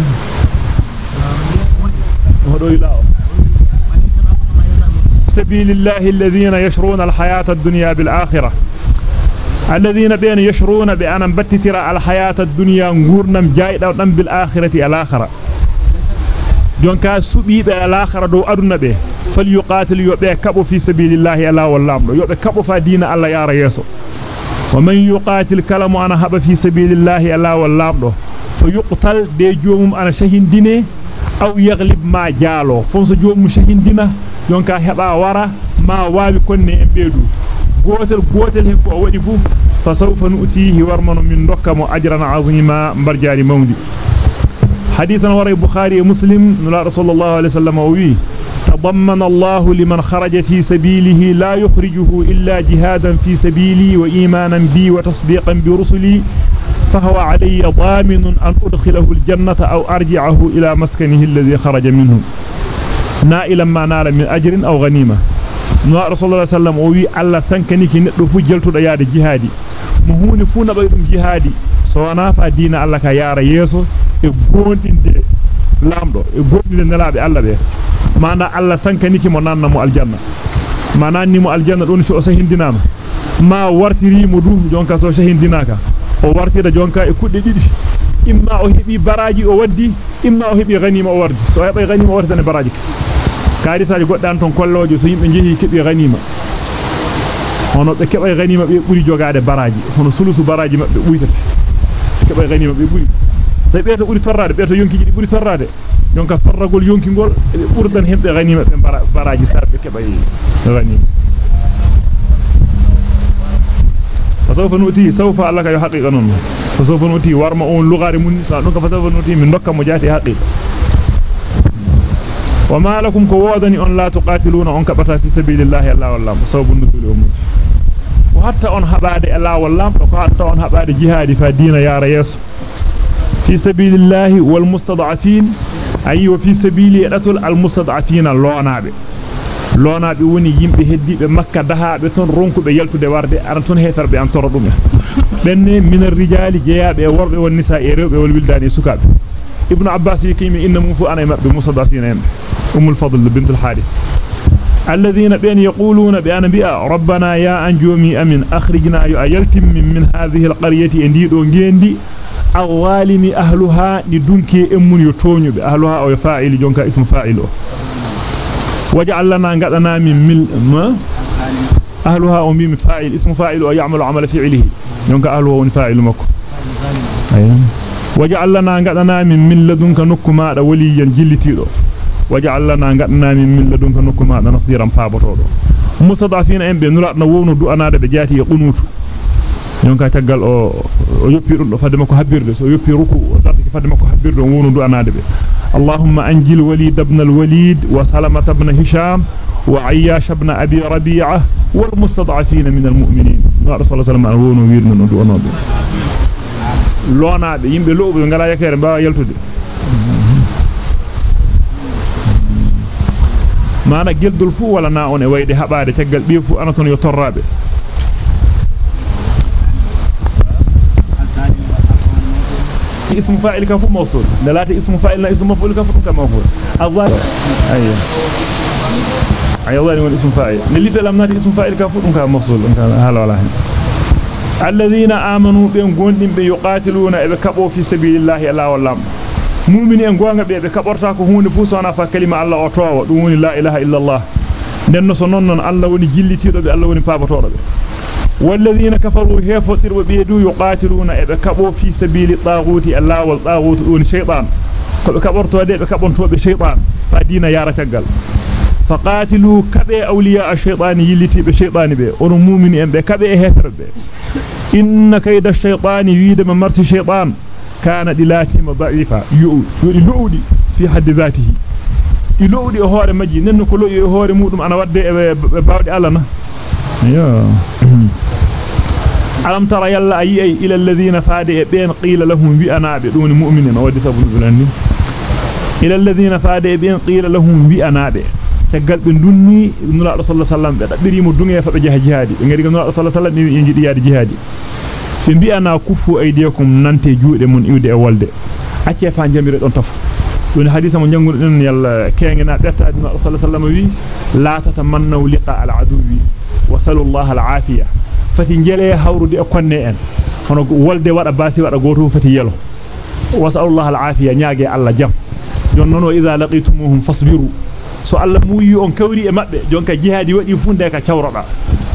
hodo ilaaw سبيل الله الذين يشرون الحياة الدنيا بالآخرة الذين بين يشرون بأن بتترى الحياة الدنيا نغورنم جايدا دم بالآخرة الآخرة. جونكا سبيب الآخرة دو أدنى به. فليقاتل يوبي كبو في سبيل الله ألا والله يوبي كبو فدين الله يا ريسو. ومن يقاتل كلام أنا هب في سبيل الله ألا والله فيقتل دي جومم أنا شهين ديني أو يغلب ما جالو. فونس جوم شهين دينا heba wara ma waawi konne en beedu gotel gotel hen ko wadi fu fa sawfa nu'tihi warmanu min dokka mo ajran azima barjari mawdi hadithan wara bukhari e muslim nula rasulullah alayhi wasallam wi تضمن الله لمن خرج في سبيله لا يخرجه إلا جهادا في سبيلي وإيمانا بي وتصديقا برسلي فهو علي ضامن أن أدخله الجنة أو أرجعه إلى مسكنه الذي خرج منه نائلا ما نال من أجر أو غنيمة no rasulullah sallam o wi alla sankaniki neddo fu jeltudo yaade jihadi mo huuni fu na baydum jihadi so wana fa diina alla ka yaara yeso e gondinde lamdo e gondinde nelaabe alla be manda alla sankaniki mo nanna mo aljanna ma nanni mo aljanna don so sahindinama ma wartiri mo du jonka so sahindinaka o wartida jonka e kudde didi imma o hebi baraji o waddi imma o hebi ganima o wardi so hebi ganima o wardi tan baraji kaarisaji goddan ton kollojo so yimbe jehi kebi ganima hono be kebay ganima be buri jogade baraji hono sulusu baraji mabbe buytati kebay ganima be buri say be buri torrade be yonkiji di buri torrade jonka torragol yonkingol be burdan hembe ganima be baraji sarbe kebay ganima فسوف نؤتي سوف الله حقيقة نون فسوف نؤتي ورما اون لغاري من نوك فسوف نؤتي من نوكا مجاتي حقيقة وما لكم كوادني أن لا تقاتلون أن كبتا في سبيل الله الله والله. صوب النزول أمور وحتى أن هباد الله والله وحتى أن هباد جهاد فدين يا ريس. في سبيل الله والمستضعفين أي وفي سبيل رتل المستضعفين اللونابي lonaabe woni yimbe heddibe makka dahaabe ton ronkube yaltude warde aran ton hetarbe an toro dum benne minar rijali jeyaabe worbe won nisa e rewbe mu fu ana mabbe musaddafina en ummul fadl bint al harith الذين بين يقولون بأن بيا ربنا يا أنجومي أمن. أخرجنا يأيلتم من, من هذه القرية انديدو جيندي الظالم أهلها ندنكي أمون يتوني بأهلها أو يفاعل جونك اسم فاعله. وجعل لنا قدنا من مل ما أهلها أمي فاعل. اسم فاعل ويعمل عمل فعله. جونك أهلها ونفاعل مكو. أيوه. وجعل لنا قدنا من من لدنك نكما وليا جلتيدو gadna min min ladunka nokuma da nasiran paabotodo mustadafina en be nula na wowno du anade be jati e qunutu yonka taggal o o yoppi dum do fadde makko habbirde so yoppi ruku darti fadde makko habbirde on wowno du anade be اللهم أنجل وليد ابن الوليد وسلمة ابن هشام وعياش ابن أبي ربيعة والمستضعفين من المؤمنين رسول الله صلى الله عليه وسلم أنه وير من دو أنوبي لونا بي يمبي لوبي ngala yakere ba yeltude mana geldol fu wala na on e wayde habaade taggal be fu anaton yo torrabe اسم فاعل كفو موصول دلات اسم فاعل لا اسم مفعول كفو كمفعول الظاهر أيوه اي الله من اسم فاعل اللي في لمنات اسم فاعل كفو كموصول هلا ولا الذين آمنوا بين قندين بيقاتلون إذا كبوا في سبيل الله لا ولام مؤمن إن قوان بي إذا كبر تاكوهون نفوسنا فكلمة الله أطوى دون لا إله إلا الله. نحن صنعنا الله وني جل تيرو بي الله وني بابطور بي. والذين كفروا هيفوتر وبيدو يقاتلون إذا كبوا في سبيل الطاغوت الله والطاغوت دون شيطان. كبرتوا دي إذا كبرتوا بشيطان. فدينا يارك أقل kabe awliya ash-shaytan yilliti be shaytan be on mu'mini en be kabe heferbe inna kayda ash-shaytan yida marsi shaytan كان دلاتيم ضعيفا لودي في حد ذاته يلودي هوره ماجي نن كو لودي هوره مودum wadde e bawdi alana ya alam tara yalla ayi ay ila alladhina faade e ben qila lahum bi anabe dun mu'minina wadde sabu zulani ila alladhina faade e ben qila lahum bi anabe tagal be dunni nula rasulullah sallallahu alaihi wasallam be dabirimo dunge fa be jaha jihadi be ngari nula rasulullah sallallahu alaihi wasallam be jidi yaadi jihadi be bi'ana kufu aydiyakum nante juude mun iwde e wolde acce fa jamire don tafu don hadisa mo jangudo den yalla keengena betta adina sallallahu alaihi wasallam wi la tatamannu liqa al aduwi wa sallallahu al afiya fati jele hawrude e konne en hono wolde wada basi wada goto fati yelo wa sallallahu al afiya nyaage alla jam jon nono idha laqitumuhum fasbiru so alla muyi on kawri e mabbe jonka jihadi wadi funde ka cawroda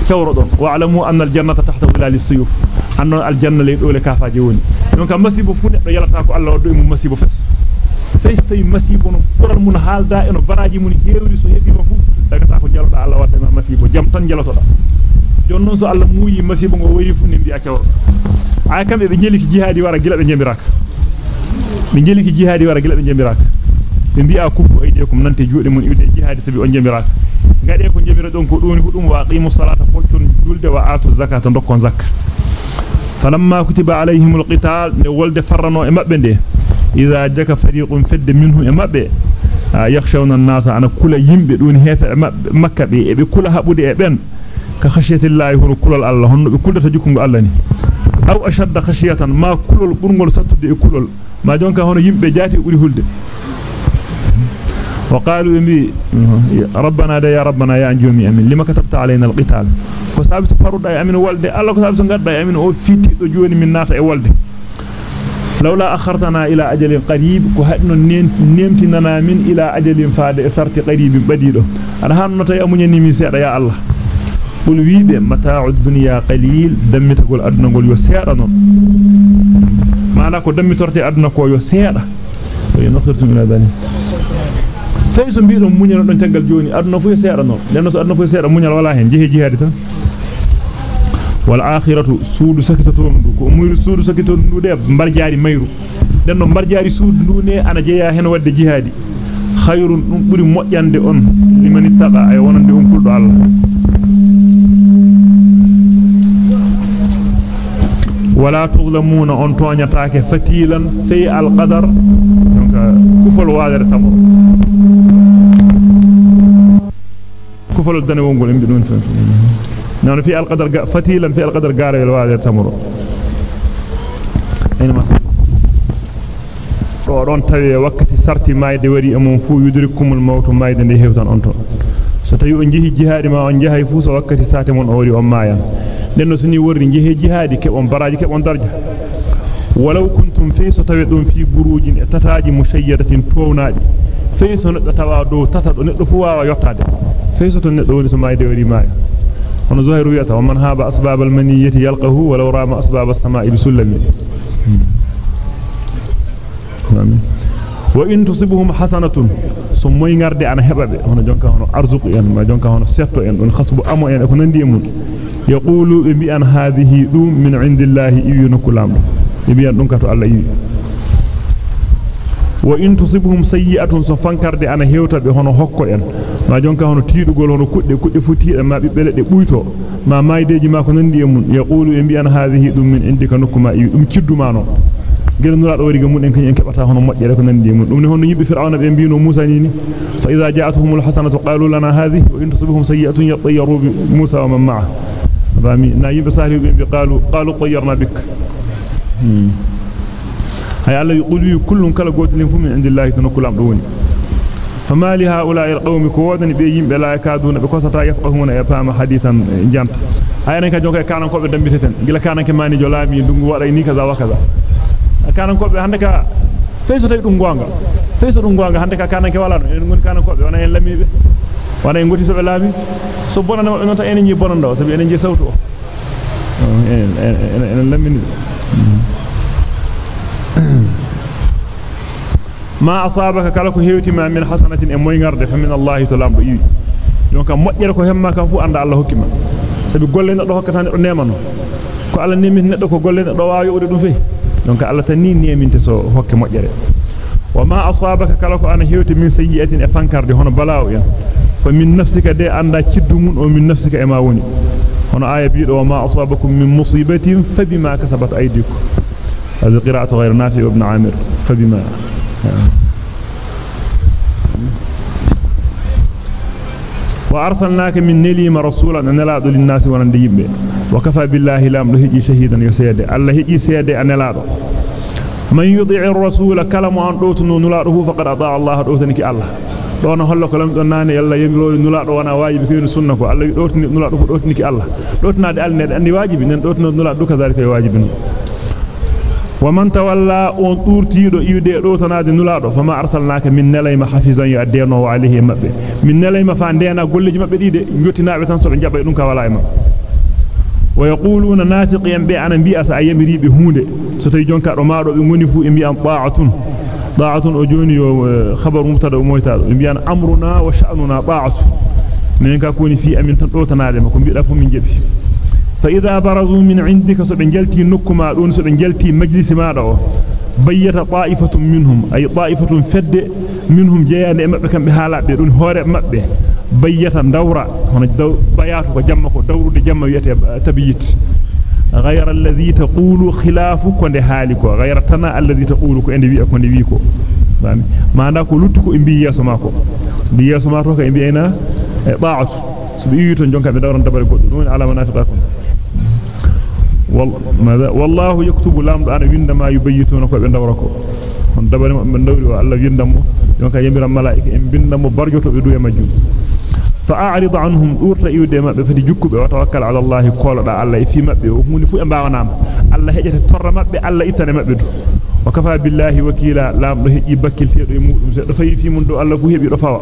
cawrodon wa alamu anna al jannata tahta wilal as-suyuf annon aljanna le dole kafaaje woni donc masibo fu neddo yalata ko Allah do e mum masibo fes fes tay masibo no bural mun halda eno baraji mun heewri so hebi fu daga ta ko jaloda Allah wadde ma masibo jam tan jalotoda jonnon so Allah muuyi masibo ngo wari fu nimbi acawro ay kambe be jeliki jihadi wara gila be jembiraka be jeliki jihadi wara gila be jembiraka be bi'a kufu aydikum nante juude mun iwde jihadi sabi on jembiraka ngade ko jemira don ko doni ko dum wa aqimu salata folton julde wa atu zakata dokkon zakka. فلما كتب عليهم القتال ولد فرنوا امبه دي اذا جك فريق فد منه امبه يخشون الناس أنا كل يمبه دون هيف مكه بي بي كل حبودي ابن كخشيه الله هو كل الله هن بكل تجكم الله ني أو اشد خشيه ما كل برغول ستدي كل ما جونكا هون يمبه جاتي بري هولده وقالوا بي ربنا ده يا ربنا يا أنجومي أمين. لما كتبت علينا القتال. فسابت فرد اي أمين والدي. الله كسابت غد اي أمين. أو فيتي دو جوني من ناتا اي والدي. لولا أخرتنا إلى أجل قريب كهدن نيمتنا من إلى أجل فاد سرت قريب بديدو أنا هان نوتا يا امو نيمي سيدا يا الله. قل ويب متاع الدنيا قليل. دمي تقول ادنا قول يو سيدا نون ما لاكو دمي ترتي ادنا كو يو سيدا وينخرتم طيب، ذلك fay so mbi don munyal don tagal joni aduna fu seeda non den so aduna fu seeda munyal wala hen jehe jihadi tan wal akhiratu suudu sakitaton du ko muyru suudu sakitaton du de barjaari mayru den no barjaari suudu du ne ana jeya hen wadde jihadi khayrun dum buri mojjande on liman ittaba ay wonande on kuldo Allah wala tuzlamuna on toñataake fatilan fay al qadar donc kufol waadere tamo كفل الدنيا ونقول إن بدون فهم نحن في القدر فتيلا في القدر قارئ الوالد يرتمر أينما ورون تاوي وقت سرت ما يدوري أمون فو يدرككم الموت ما يدني هفتان أنتو ستايو انجيه جهاد ما انجيه فوس وقت سات من أوري أمايا لأنه سني وري انجيه جهاد كيبون براج كيبون درجة. ولو كنتم في ستاويتون في بروج تتاجي مشيدة تونادي fi so neddo tawa do tata do neddo fu waawa yottade fi so to neddo woni so mayde wari maaya hono zuhairu wiyata man haba asbab al maniyati yalqahu walaw rama asbab as-sama'i bisulami amin wa in tusibuhum hasanatun so moy ngarde ana hebabe hono jonka hono arzuqu en ma jonka hono setto en don khasbu amo en ko nandi mun yaqulu bi an hadhihi dum min indillahi iyunukulam bi an dum kato Allah yi wa in tusibuhum sayyi'atun so fankarde ana hewtabe hono hokko en ma jonka hono tiidugol hono kudde kudde futi e ma bibbe de buyto ma maydeji ma ko nandi mun yaqulu bi an hadhihi dum min indika nukuma dum cidduma non gel nura do wari ga mun en kany en kebata hono mojjere ko nandi mun dum ne hono yibbe fir'auna be mbino musa ni ni fa idha ja'atuhumul hasanatu qalu lana hadhihi wa in tusibuhum sayyi'atun yatayyaru bi musa wa man ma'a fami na yibbe sahli be qalu qalu tayyarna bik hay alla yaqulu kullun kala gotilin fu min indillahi tunukulam do woni فما لهؤلاء القوم كودن بي يمبه لا يكادون بكوستا يفقهون يفهم حديثا جنت ayana ka jonka kanan ko be dambiteten gila kanan ke mani jolami dungu wada ni kaza wa kaza kanan ko be hande ka feyso tay dum gonga feyso dum gonga hande ka kanan ke wala no en ngoni kanan ko be wana en lamibe wana en ngoti so be lami so bonana mo non ta en nyi bonando sabi en nyi sawtu o en en ما أصابك كلكو هيوتي ما من حسنة أموي غرد فمن الله تلام بيوي يوم كان مؤجر كهما كان فو عند الله حكما سبي قول لنا دوه كتان نيمانو كو على نيمين نتو كو قول آيو ودو فيه يوم كان الله نيمين تسو حك مؤجر وما أصابك كلكو أنا هيوتي من سيئة أفنكر دي هنا بلاو يعني. فمن نفسك دي عند تدومون ومن نفسك إما وني هنا آية بيئة وما أصابكم من مصيبة فبما كسبت أيديكم هذه قراءة غير نافع وابن عامر فبما وأرسلناك من نليم رسولا نلاد للناس وننديم وكفى بالله لام لهجي شهيدا يسيد الله هجي سيد أن نلاد من يطيع الرسول كلام عن دوتن نلاده فقد أطاع الله دوتنك الله. دون هلا كلام دونان يلا يملو نلاد وأنا واجب في سنة. ko Allah dotni nulado ko dotniki Allah dotnaade alnede andi wajibi nen dotno wajibi ومن تولى اون طورتيدو يودي دو تنادي نولادو فما أرسلناك من نليم حفيظا يدينو عليه مبه. من نليم فاندينا غولجي مبه سو جابay dum ka wala ma ويقولون ناتقيا بأن بيأس أيامري بهونde so tay jonka do maado be ngoni fu e mbi am ta'atun ta'atun o joni yo khabar mubtada o moytaado e mbi an amruna wa sha'nuna ta'atu men ka koni فإذا برزوا من عندك سبنجلتي نكما دون سبنجلتي مجلس ما دو بيت طائفة منهم أي طائفة فد منهم جيان مبه كم بحالات دون هوري مبه بيت دورة. هنا دو بيات وجمع دور دي جمع يتي تبيت. غير الذي تقول خلاف كند حالك غير تنا الذي تقول كند بي كند بيكو. ما نكو لوتكو امبي ياسو ماكو بي ياسو ماكو امبي أنا طاعت سبي يوتون جونكا بدورن دبر goddo dum ala ماذا والله يكتب لام أنا عندما يبيتون كوب ندوركو من دبر من دوري الله يندمو دونك يمر الملائكة ام بنمو برجوتو بيدو ماجو فأعرض عنهم اورتا يودي ما بفدي جوكوب وتوكل على الله كولدا الله في مبه وموني فو امباونا الله هجت تور مبه الله يتن مبه وكفى بالله وكيلا. لام هي بكيل تيدو مودو سد في من دو الله فو هبي دو فوا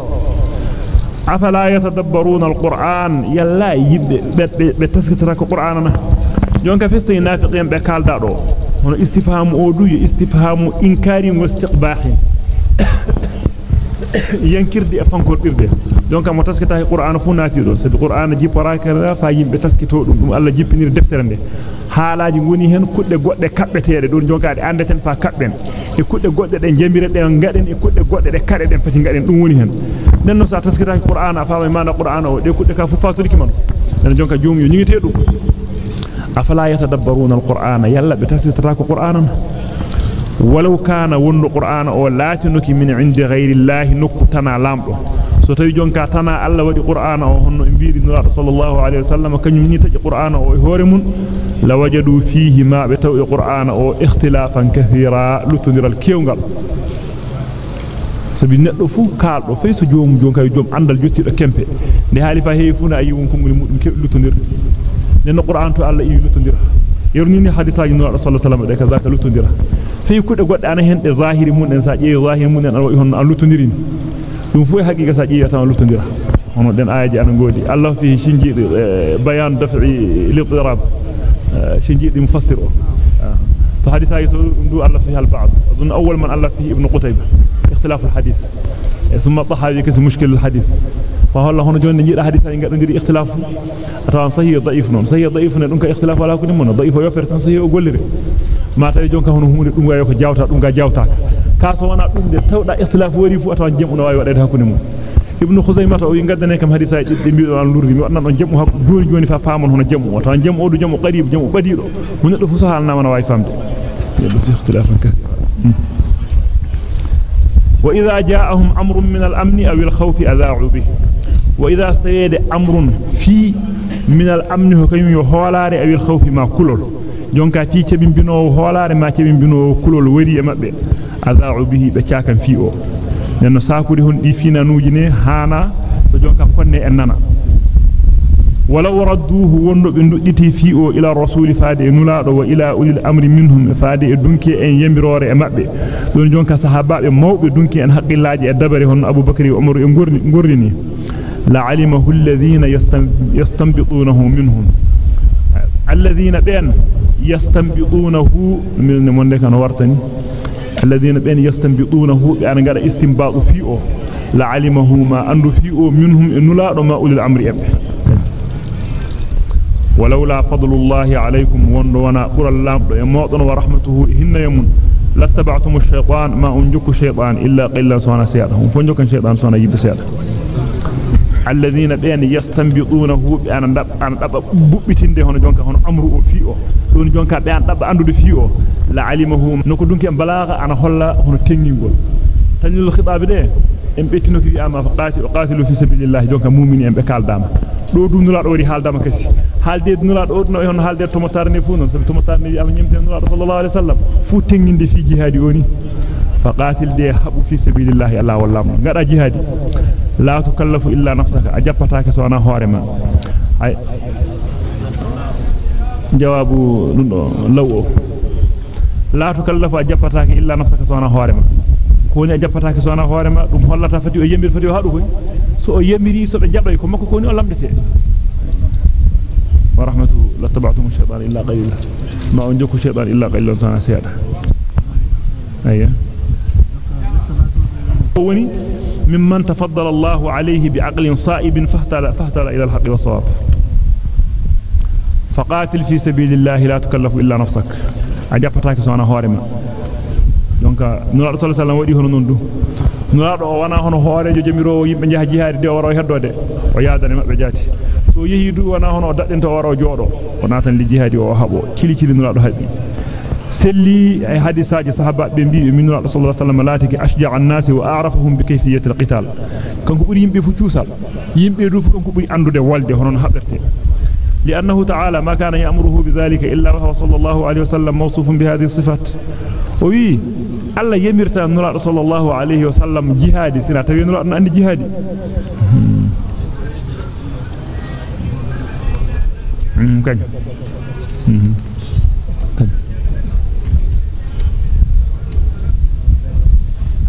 أفلا يتدبرون القرآن؟ يلا يبد بتسكتك القران jonka festo nafiqen be kalda do hono istifhamu o du istifhamu inkari wa istiqbahin yankirde e fankordirde donc mo taskita e qur'an fu naati do sabi qur'an jippora kala fa yimbe taskito dum dum alla jippinir deftere nde haalaaji ngoni hen kudde godde kabbetede don jonkaade andeten fa kabben e kudde godde de jambire de ngaden e kudde godde de kade den fati ngaden dum woni hen den no sa taskita e qur'an fa ma manda qur'an o de kudde ka fu faturiki man den jonka joomu yo nyingite dum afala yatadabbaruna alqur'ana yalla betasitata ko qur'anan walau kana wonno qur'ana o latinuki min indi ghayri llahi nukutana lamdo so tawi jonka tana alla wadi qur'ana o honno biidi nura sallallahu alaihi wasallam kanyum ni taji qur'ana o hore mun lawajadu fihi ma be tawi qur'ana o ikhtilafan kathira lutuniral kewngal sabi neddo fu kaldo fay so joom jonka joom andal jottido kempe ne halifa heewi fu na ayi won kongol mudum keblutondir ne no qur'an to alla yi lutondira yorni ni hadisaaji no sallallahu alaihi wasallam de kaza ka lutondira fay kude godde ana hen de zahiri mun en sa jeeyo zahiri mun en alwa hon an lutondirin dum fu haqiqa sa jeeyo tan lutondira hono den aaji ana godi allah fi shinjidi bayan daf'i lidirab shinjidi mufassir to hadisaaji to ndu allah fi hal ba'd azun awwal man allah fi ibn qutayba اختلاف الحديث ثم الطحاوي كيس مشكل الحديث فهالله هنا جون نجير أحد يسأل إن قد نجري اختلاف. أتوان صحيح ضعيف نون صحيح ضعيف نون إنك اختلاف ولا كن منه. ضعيف يوفر تان صحيح أقول لي. ما تري جون كهون هم يقولون يوك جاوتا إنك جاوتا. كاسو أنا أقول لي تود اختلاف وري فو أتوان جم ونواي ودا ده كن منه ابن خزي ما تقول إن قد نيكم هدي سايد دميو دان لوري ما أنا جم وها جون جوني فا فامن هنا جم وأتوان جم أو جم قريب جم قدير من الفصاحة لنا ما نواي فهمت يبقى اختلاف كثير وإذا جاءهم أمر من الأمن أو الخوف أذاعوا به. وإذا استويد أمر في من الأمن هكيم يهولار أو الخوف ما كلل جونكا في تبين بنو هولار ما تبين بنو كلل وري ما بي أذاعو به بكاكا في أو لأن ساكوري هن إفينا نوجيني هانا. سجونكا فني أننا. ولو ردوه وندو بندو ديتي في أو إلى الرسول فادي نولا دو إلى أولي الأمر منهم فادي دونكي أن يمبرور ا مابي دون جونكا صحابة موبي دونكي أن حق الله دبري أبو بكر عمر غورني لعلمه الذين يستنبطونه منهم. الذين بين يستنبطونه من من كان ورتني. الذين بين يستنبطونه يعني أنا غدا استنباط فيه لعلمه ما عنده فيه منهم ان لا ما أولي الأمر اب ولولا فضل الله عليكم وأنا قر الله يمودن ورحمته هن يمن. لا الشيطان ما انجك شيطان إلا قل سونا سيادهم فنجك شيطان سونا يبسيادهم سياده الذين بين يستنبطونه بأن دب أن دب بوبتinde hono jonka hono amru o fi o don jonka be an dab andude fi o la alimahu noko dunki en balagha ana holla hono tengingol tanil khitab de en bettino ki ama faqati qatilu fi sabilillah jonka mu'mini en be kaldama do dum nula do wari haldama kasi halde nula do no on halde to motarne fu non to motarne wi ama nyimte nula sallallahu alaihi wasallam fu tenginde fi jihadi woni faqatil de habu fi sabilillah allah wallahu ngada jihadi la tukallafu illa nafsaka ajappataake so ana hoore ma ay jawabu dum do lawo la tukallafu ajappataake illa nafsaka so ana hoore ma ko woni ajappataake so ana hoore ma dum hollata fati o yemir fati o hadu koy so o yemiri so be jabay ko makko ko ni o lamdete wa rahmatu la tab'tum ash-shaytan illa qalila ma on jokku shaytan illa qalilan sana sayada ayya woni ممن تفضل الله عليه بعقل صائب فاهتر, فاهتر إلى الحق والصواب. فقاتل في سبيل الله لا تكلف إلا نفسك. عجب تاك سوانا هارم دونك نور الله صلى الله عليه وسلم ودي هنون دو نور الله وأنا هنو هاري جو جميرو يبن جه جهاري دي ورو يهدو دي. ويادن مأبي جاتي سو يهي دو وأنا هنو دات انت ورو جو دو وناتن لجهاري وحبو كيلي كيلي نور الله حبي سلي يعني اي حديثات صحابة بيبي من الله صلى الله عليه وسلم لاتك أشجع الناس وأعرفهم بكيفية القتال. كانكو بوري يمبي فوتوسال يمبي دوف كانكو بوري اندودي والدي هونن حبرتي لأنه تعالى ما كان يأمره بذلك إلا وهو صلى الله عليه وسلم موصوف بهذه الصفات. وي الله يمرت نور صلى الله عليه وسلم جهاد سنا تبي نور أن جهاد امم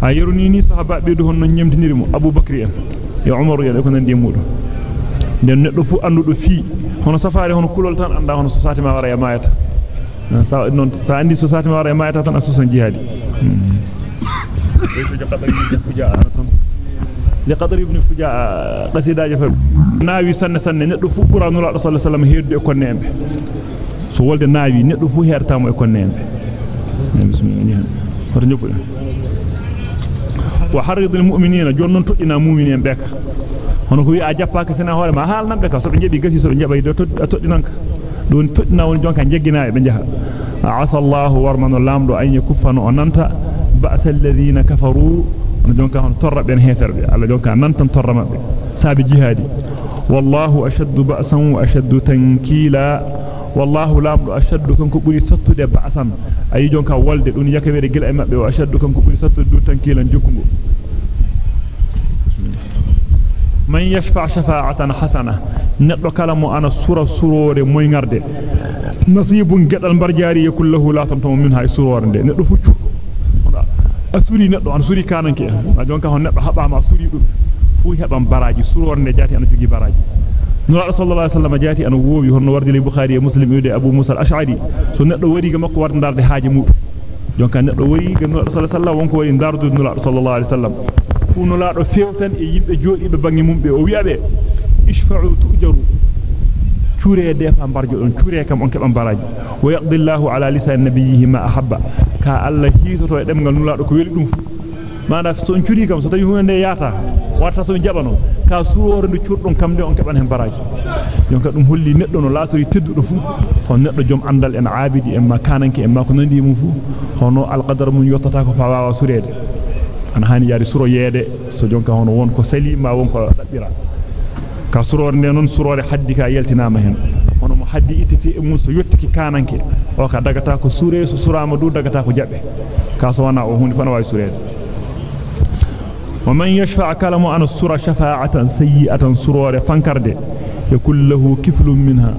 ayiruni ni sahaba be do honno nyamtiniri mo abubakar en e umar en ko nandi mudo den neddo fu andudo fi hono safari hono kulol tan anda hono society ma wara e mayata sa non sa andi society ma wara e mayata tan asusan jihadi li qadar ibn fuja qasidaaje fa naawi sanne sanne neddo fu qur'anu la sallallahu alaihi wasallam heddu e konne embe so wolde naawi neddo fu hertamo e konne وحرض المؤمنين جونن تدينا مؤمنين بك هنا هو اجابا كسنا هول ما حالنا بك سو نجي غسي سو نجي بيد تدينك دون تدينا ون جونكا نجينا بنجها عسى الله ورمن اللام دو اين يكفن اننت باس الذين كفروا ان جونكا هن تر بين هيثر الله جونكا ننت تر ما ساب جهادي والله اشد باسا واشد تنكيلا والله لا اشد كنك بري ستد باسا اي جونكا ولد دون يكمر غل اي مابو اشد كنك بري ستد دو تنكيلا جوكمو من يشفع شفاعة حسنة. نقل كلام أنا سورة سورة موينغرد نصيب قتل برجاري يقول له لا تمتم منها سورة نقل فتش أسوري نقل أنا سوري كانن كي. أجون كهو نقل حبا ما سوري فوي حبا براجي. سورة نجاتي أنا تجي براجي. نرى صلى الله عليه وسلم جاتي أنا ووي هون ورد لبخاري مسلم يودي أبو موسى الأشعري. سو نقل وريق مقوار دار دي حاجي مو. جون كان نقل وريق نرى صلى الله عليه وسلم. ونقل وريق دار دي نرى صلى الله عليه وسلم. Fu nulaado fewtan e yimbe jodiibe bangi mumbe o wi'abe ishfa'u tujaru cure defa barjo don cure kam on kebam baraji wa yaqdillahu ala lisan nabiyhi ma ahabba ka alla hiitoto e demgal nulaado ko weli dum manda so on curi kam so tawi hunde yata warta so jabano ka suwore ndu curdon kam de on keban hen baraji jonka dum holli neddo no latori teddudo fu on neddo jom andal en aabidi en ma kananke en ma ko nandi mum fu hono alqadar mun yottata ko fa wawa surede ana hani yari suro yeede so jonka hono won ko sali ma won ko dabbira ka surore ne non surore haddi ka yeltinama hen hono mo haddi ititi e mun so yottiki kananke o ka dagata ko sure so surama du dagata ko jabbe ka so wana o hunde fana way surede ومن يشفع كلام عن السورة شفاعة سيئة سرور فانكرد يكون له كفل منها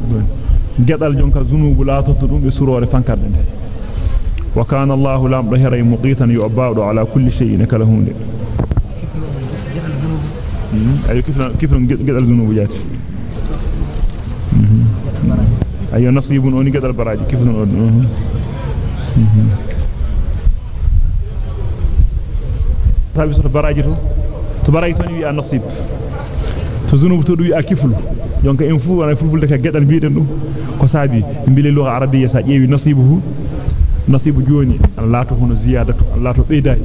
جدل جنك ذنوب لا تطلب بسرور فانكرد وكان الله لا بهر مقيتا يعبد على كل شيء كلهون اي أيوة، كيف كيف قد الذنوب جات؟ اي أيوة، نصيب اني قد البراج كيف طيب صار براجته تبريتني يا نصيب تزنوب تدوي اكفل دونك إنفو أنا فوفل دك غدال بيدن كو سابي مبيلي لغه عربيه سا جيوي نصيبه. Nasibu joni Allah to hono ziyadatu Allah to beydai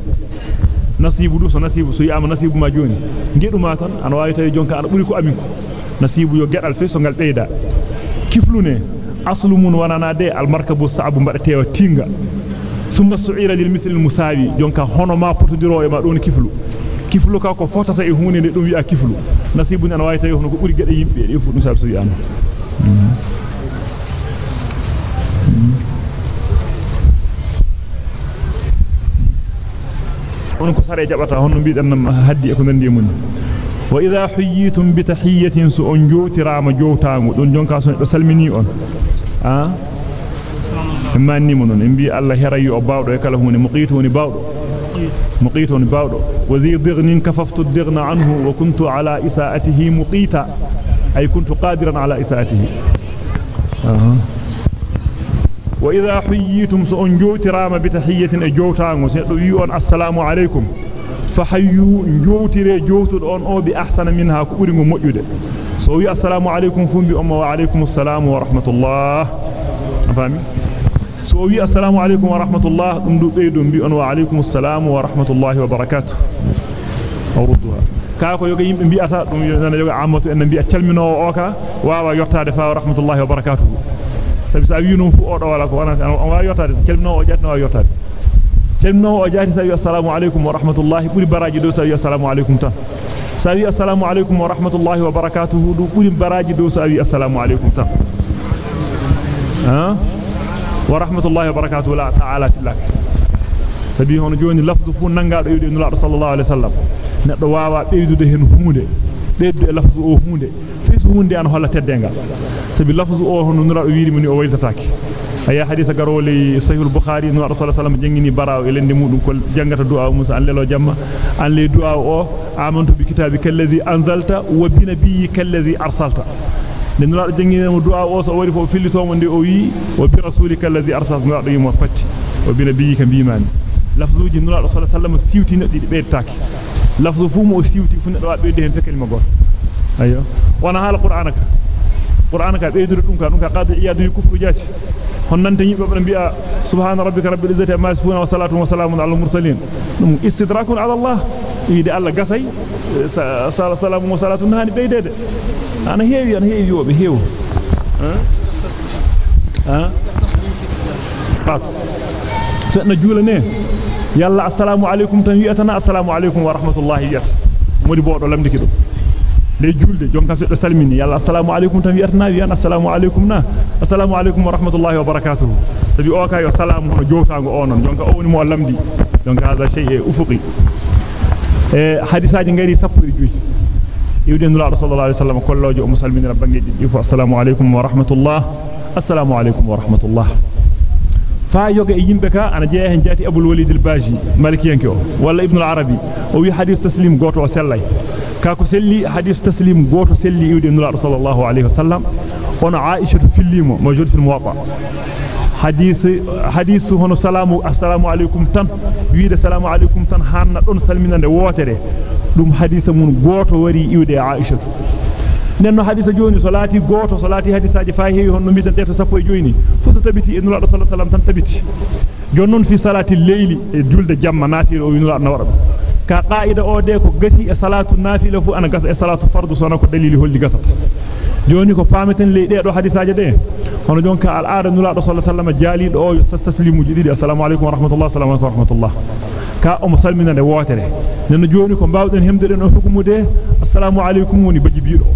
nasibu du so nasibu so yama nasibu ma joni ngeduma tan an wawi tawi jonka an buri ko amin ko nasibu yo gedal fe so ngal beyda kiflune aslu mun wanana de al markabu sa'bu mbadatewa tinga summa su'ira lil mithl al musawi jonka hono ma potodiro e ma don kiflu kiflu ka ko fotata e hunde de dum wi'a kiflu nasibu nan wayi tawi hono ko buri gede yimbe e fu dum sabu so wi'ama on ko sare jabata honno biidan haddi e ko nandi mun wa idha huyitum bi tahiyatin su on jotirama jowtaango don jonka so do salmini on ah manni monon en bi Allah herayi o bawdo e kala hunde muqitu woni bawdo muqitu woni bawdo wa zi dighnin kafaftu dighna anhu wa kuntu ala isaatihi muqita ay kuntu qadiran ala isaatihi wa وإذا حييتم سأن جوترام بتحية جوتان وسيقول السلام عليكم. فحيوا جوتر جوتر أن أو بأحسن منها كورم مؤجد سوي السلام عليكم فن بأم وعليكم السلام ورحمة الله. أفهمي؟ سوي السلام عليكم ورحمة الله. أمدو بيدن بأن وعليكم السلام ورحمة الله وبركاته. أوردها kako yoga yimbe bi'ata dum yana yoga amatu en bi'a calmino o ka wa wa yottaade fa rahmatullahi wa barakatuh sabi sa wi non fu o do wala ko wana on waawa yottade calmino o jatno waawa yottade calmino o jati sa wi assalamu alaykum wa rahmatullahi buri baraji do sa wi assalamu alaykum ta sa wi assalamu alaykum wa rahmatullahi wa barakatuh du buri baraji do sa wi assalamu alaykum ta ha ورحمة الله وبركاته لا تعالى لك sabi hono joni lafdu fu nangaado yidi nulaado sallallahu alaihi wasallam neddo waawa beydude hen huunde beddu e lafdu o huunde feesu huunde an holla teddenga sabi lafdu o hono nulaado wiiri muni o wayltataake aya hadisa garole sahih al-bukhari nulaado sallallahu alaihi wasallam jangini baraaw e lende mudum ko jangata du'a musa an lelo jamma an le du'a o amantu bi kitabi kalladhi anzalta wa bi nabiyyi kalladhi arsalta den nulaado jangini du'a o so wari fo fillitomo nde o wi wa bi rasulika alladhi arsalta nulaado yimo fatti wa bi nabiyyika bimani lafzuji nulaado sallallahu alaihi wasallam siwti neddi beedtaake lafzu fu mo siwti fu neddo beedde hen fekel ma gol dum ka dum ka qadi iyadu kufru jati honnante yimbe be bi'a subhana rabbika rabbil izzati amma yasifun wa salatu wa salamun ala mursalin dum istidrakun ala allah yidi allah gasay salamu wa salatun hani beedede ana heewi ana heewi yobe heew ha ha fenna juulane yalla assalamu alaykum tan wi'atana assalamu alaykum wa rahmatullahi wiyata modi bodo lamdiki do le julde jonka seddo salmini yalla assalamu alaykum tan wi'atana wi'an assalamu alaykum na assalamu alaykum wa rahmatullahi wa barakatuh sabi o kay salamu hono jowtaango onon jonka o woni mo lamdi jonka hada shay ufuqi e hadisaaji ngari sappo e joyi iwde nula sallallahu alaihi wasallam kollojo o musalminira bangi di fu assalamu alaikum wa rahmatullah assalamu alaikum wa rahmatullah fa yoga e yimbe ka ana jeeya hen jati abul walid al baji malikiyanke o walla ibn al arabi o wi hadith taslim goto o sellay ka ko selli hadith taslim goto selli iwde nula sallallahu alaihi wasallam on aisha fillimo mawjud fil muwatta hadith hadith hono salamu assalamu alaikum tan wiide salamu alaikum tan hanna don salminande wotere dum hadisa mun goto wari iwde Aisha nenno hadisa joni so laati goto so laati hadisaaji fa heewi honno miden teto sappo e joyni fu so tabiti e nulaado sallallahu alaihi wasallam tan tabiti jonnon fi salati leyli e julde jamma naatiro o nulaado na wara ka qaida o de ko gasi e salatu nafila fu ana gasa e salatu fardu sona ko dalili holli gasata joni ko pameten ley de do hadisaaje de hono jonka al aada nulaado sallallahu alaihi wasallam jaalido o taslimuji didi assalamu alaikum wa rahmatullah assalamu alaikum wa rahmatullah ka o musalminande wotere nenno joni ko baawden hemdeden o hukumude assalamu alaikum woni baji biido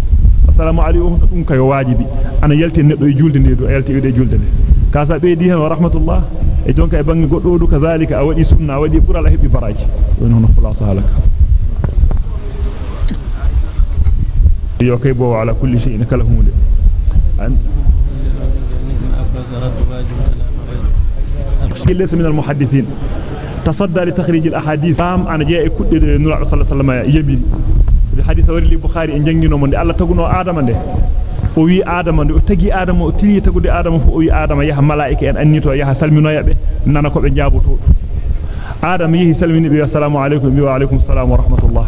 assalamu alaikum dum kay wajibi ana yalti neddo e julde nde do yalti e julde nde kasa beedi hen wa rahmatullah e jonka e bangi goddo du kazalika a wadi sunna a wadi bural hebbi baraji don hono khulasa halaka yo kay bo ala kulli shay'in kala hunde an ليس من المحدثين تصدى لتخريج الاحاديث ام أنا جاء كود نور صلى الله عليه وسلم يبي في حديث وري البخاري ان جانغينو من الله تغنو آدم ده o wi adama o tagi adama o tiri tagude adama fu o wi adama yaha malaika en annito yaha salmino yabe nana ko be jaaboto adama yehi salmini bi assalamu alaykum wa alaykum assalam wa rahmatullah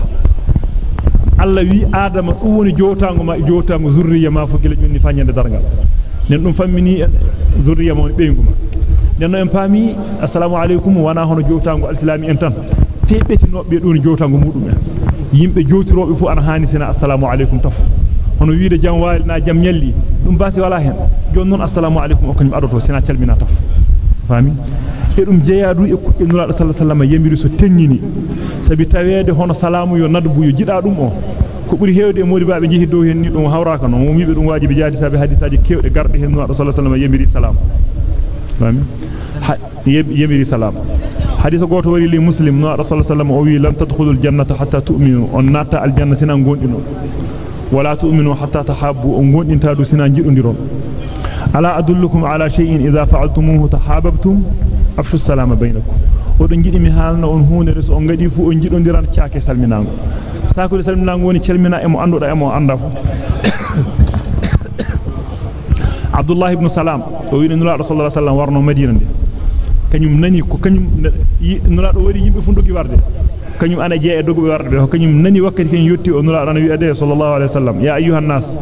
alla wi adama dum woni jotango ma jotango zurriya ma fu gele jonni fanyande dargal nen dum fammini zurriya mo beenguma nenno en paami assalamu alaykum wana hono jotango alislami en tan febetinobe don jotango mudum en yimbe jotirobe fu ana hani sina assalamu alaykum taf hono wiide jam walina jam nyalli dum basi wala hen jon non assalamu alaykum o kanyum adoto sina calmina taf fami e dum jeeyadu e kubbe nulaado sallallahu alaihi wasallam yemiri so tennini sabi tawede hono salamu yo nadbu yo jida dum o ko buri heewde e modi baabe jehi dow hen ni dum hawraka wiibe dum wajibi jaati sabi hadisaaji kewde garde hen nulaado sallallahu alaihi wasallam yemiri salam fami yemiri salam hadith goto wari li muslim no rasul sallam o wi lan tadkhulul jannata hatta tu'minu on nata al jannati nan ولا تؤمنوا حتى تحابوا. انغون انتا دوسنا جيدونديرون ألا أدلكم على شيء إذا فعلتموه تحاببتم؟ افش السلام بينكم. ودن جيدي مي حالنا أون هوني ريس أون غادي فو أون جيدونديران تياكي سالمينانغو ساكو سالمينانغو ني تشيلمينا إمو اندودا إمو أندا عبد الله بن سلام. أو وين نولا رسول الله صلى الله عليه وسلم ورنو مدينة كنيوم ناني كو كنيوم نولا دو وري يمبي فوندوكي وارده kanyum ana jee e dogobe warde be kanyum nani wakkati ken yotti o nula ana wi ade sallallahu alaihi wasallam ya ayyuhan nas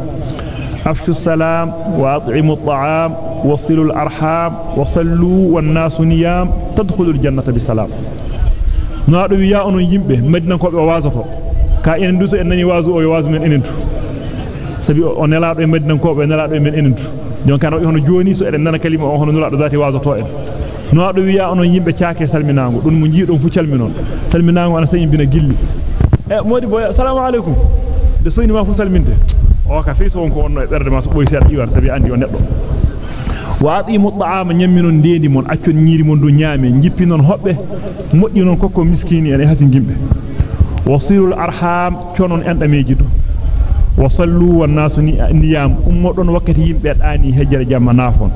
afshu salam wa at'imu at'am wasilu al-arham wa sallu wan nas niyam tadkhulu al-jannata bi salam nula do wi ya onon yimbe madina ko be wazoto ka enen duso en nani wazu o yo wazu men enen tu sabi o nelaado e madina ko be nelaado e men enen tu donc kan hono joni so eden nana kalima o hono nulaado zati wazoto en no do wiya onon yimbe caake salminaango dun mo jiidon fu calminon salminaango ana sayin bina gilli e modi boy assalamu alaikum de soyni ma fu salminte o ka fi so won ko wonno e berde ma so boy ser iwar sabi andi o neddo wa atimu ta'ama nyamminon deedi mon accon nyiri mon do nyaame jippi non hobbe moddi non kokko miskini en hafi gimbe wasilul arham conon endameji do wasallu wan nasu niyam ummo don wakkati yimbe daani hejjere jamma nafon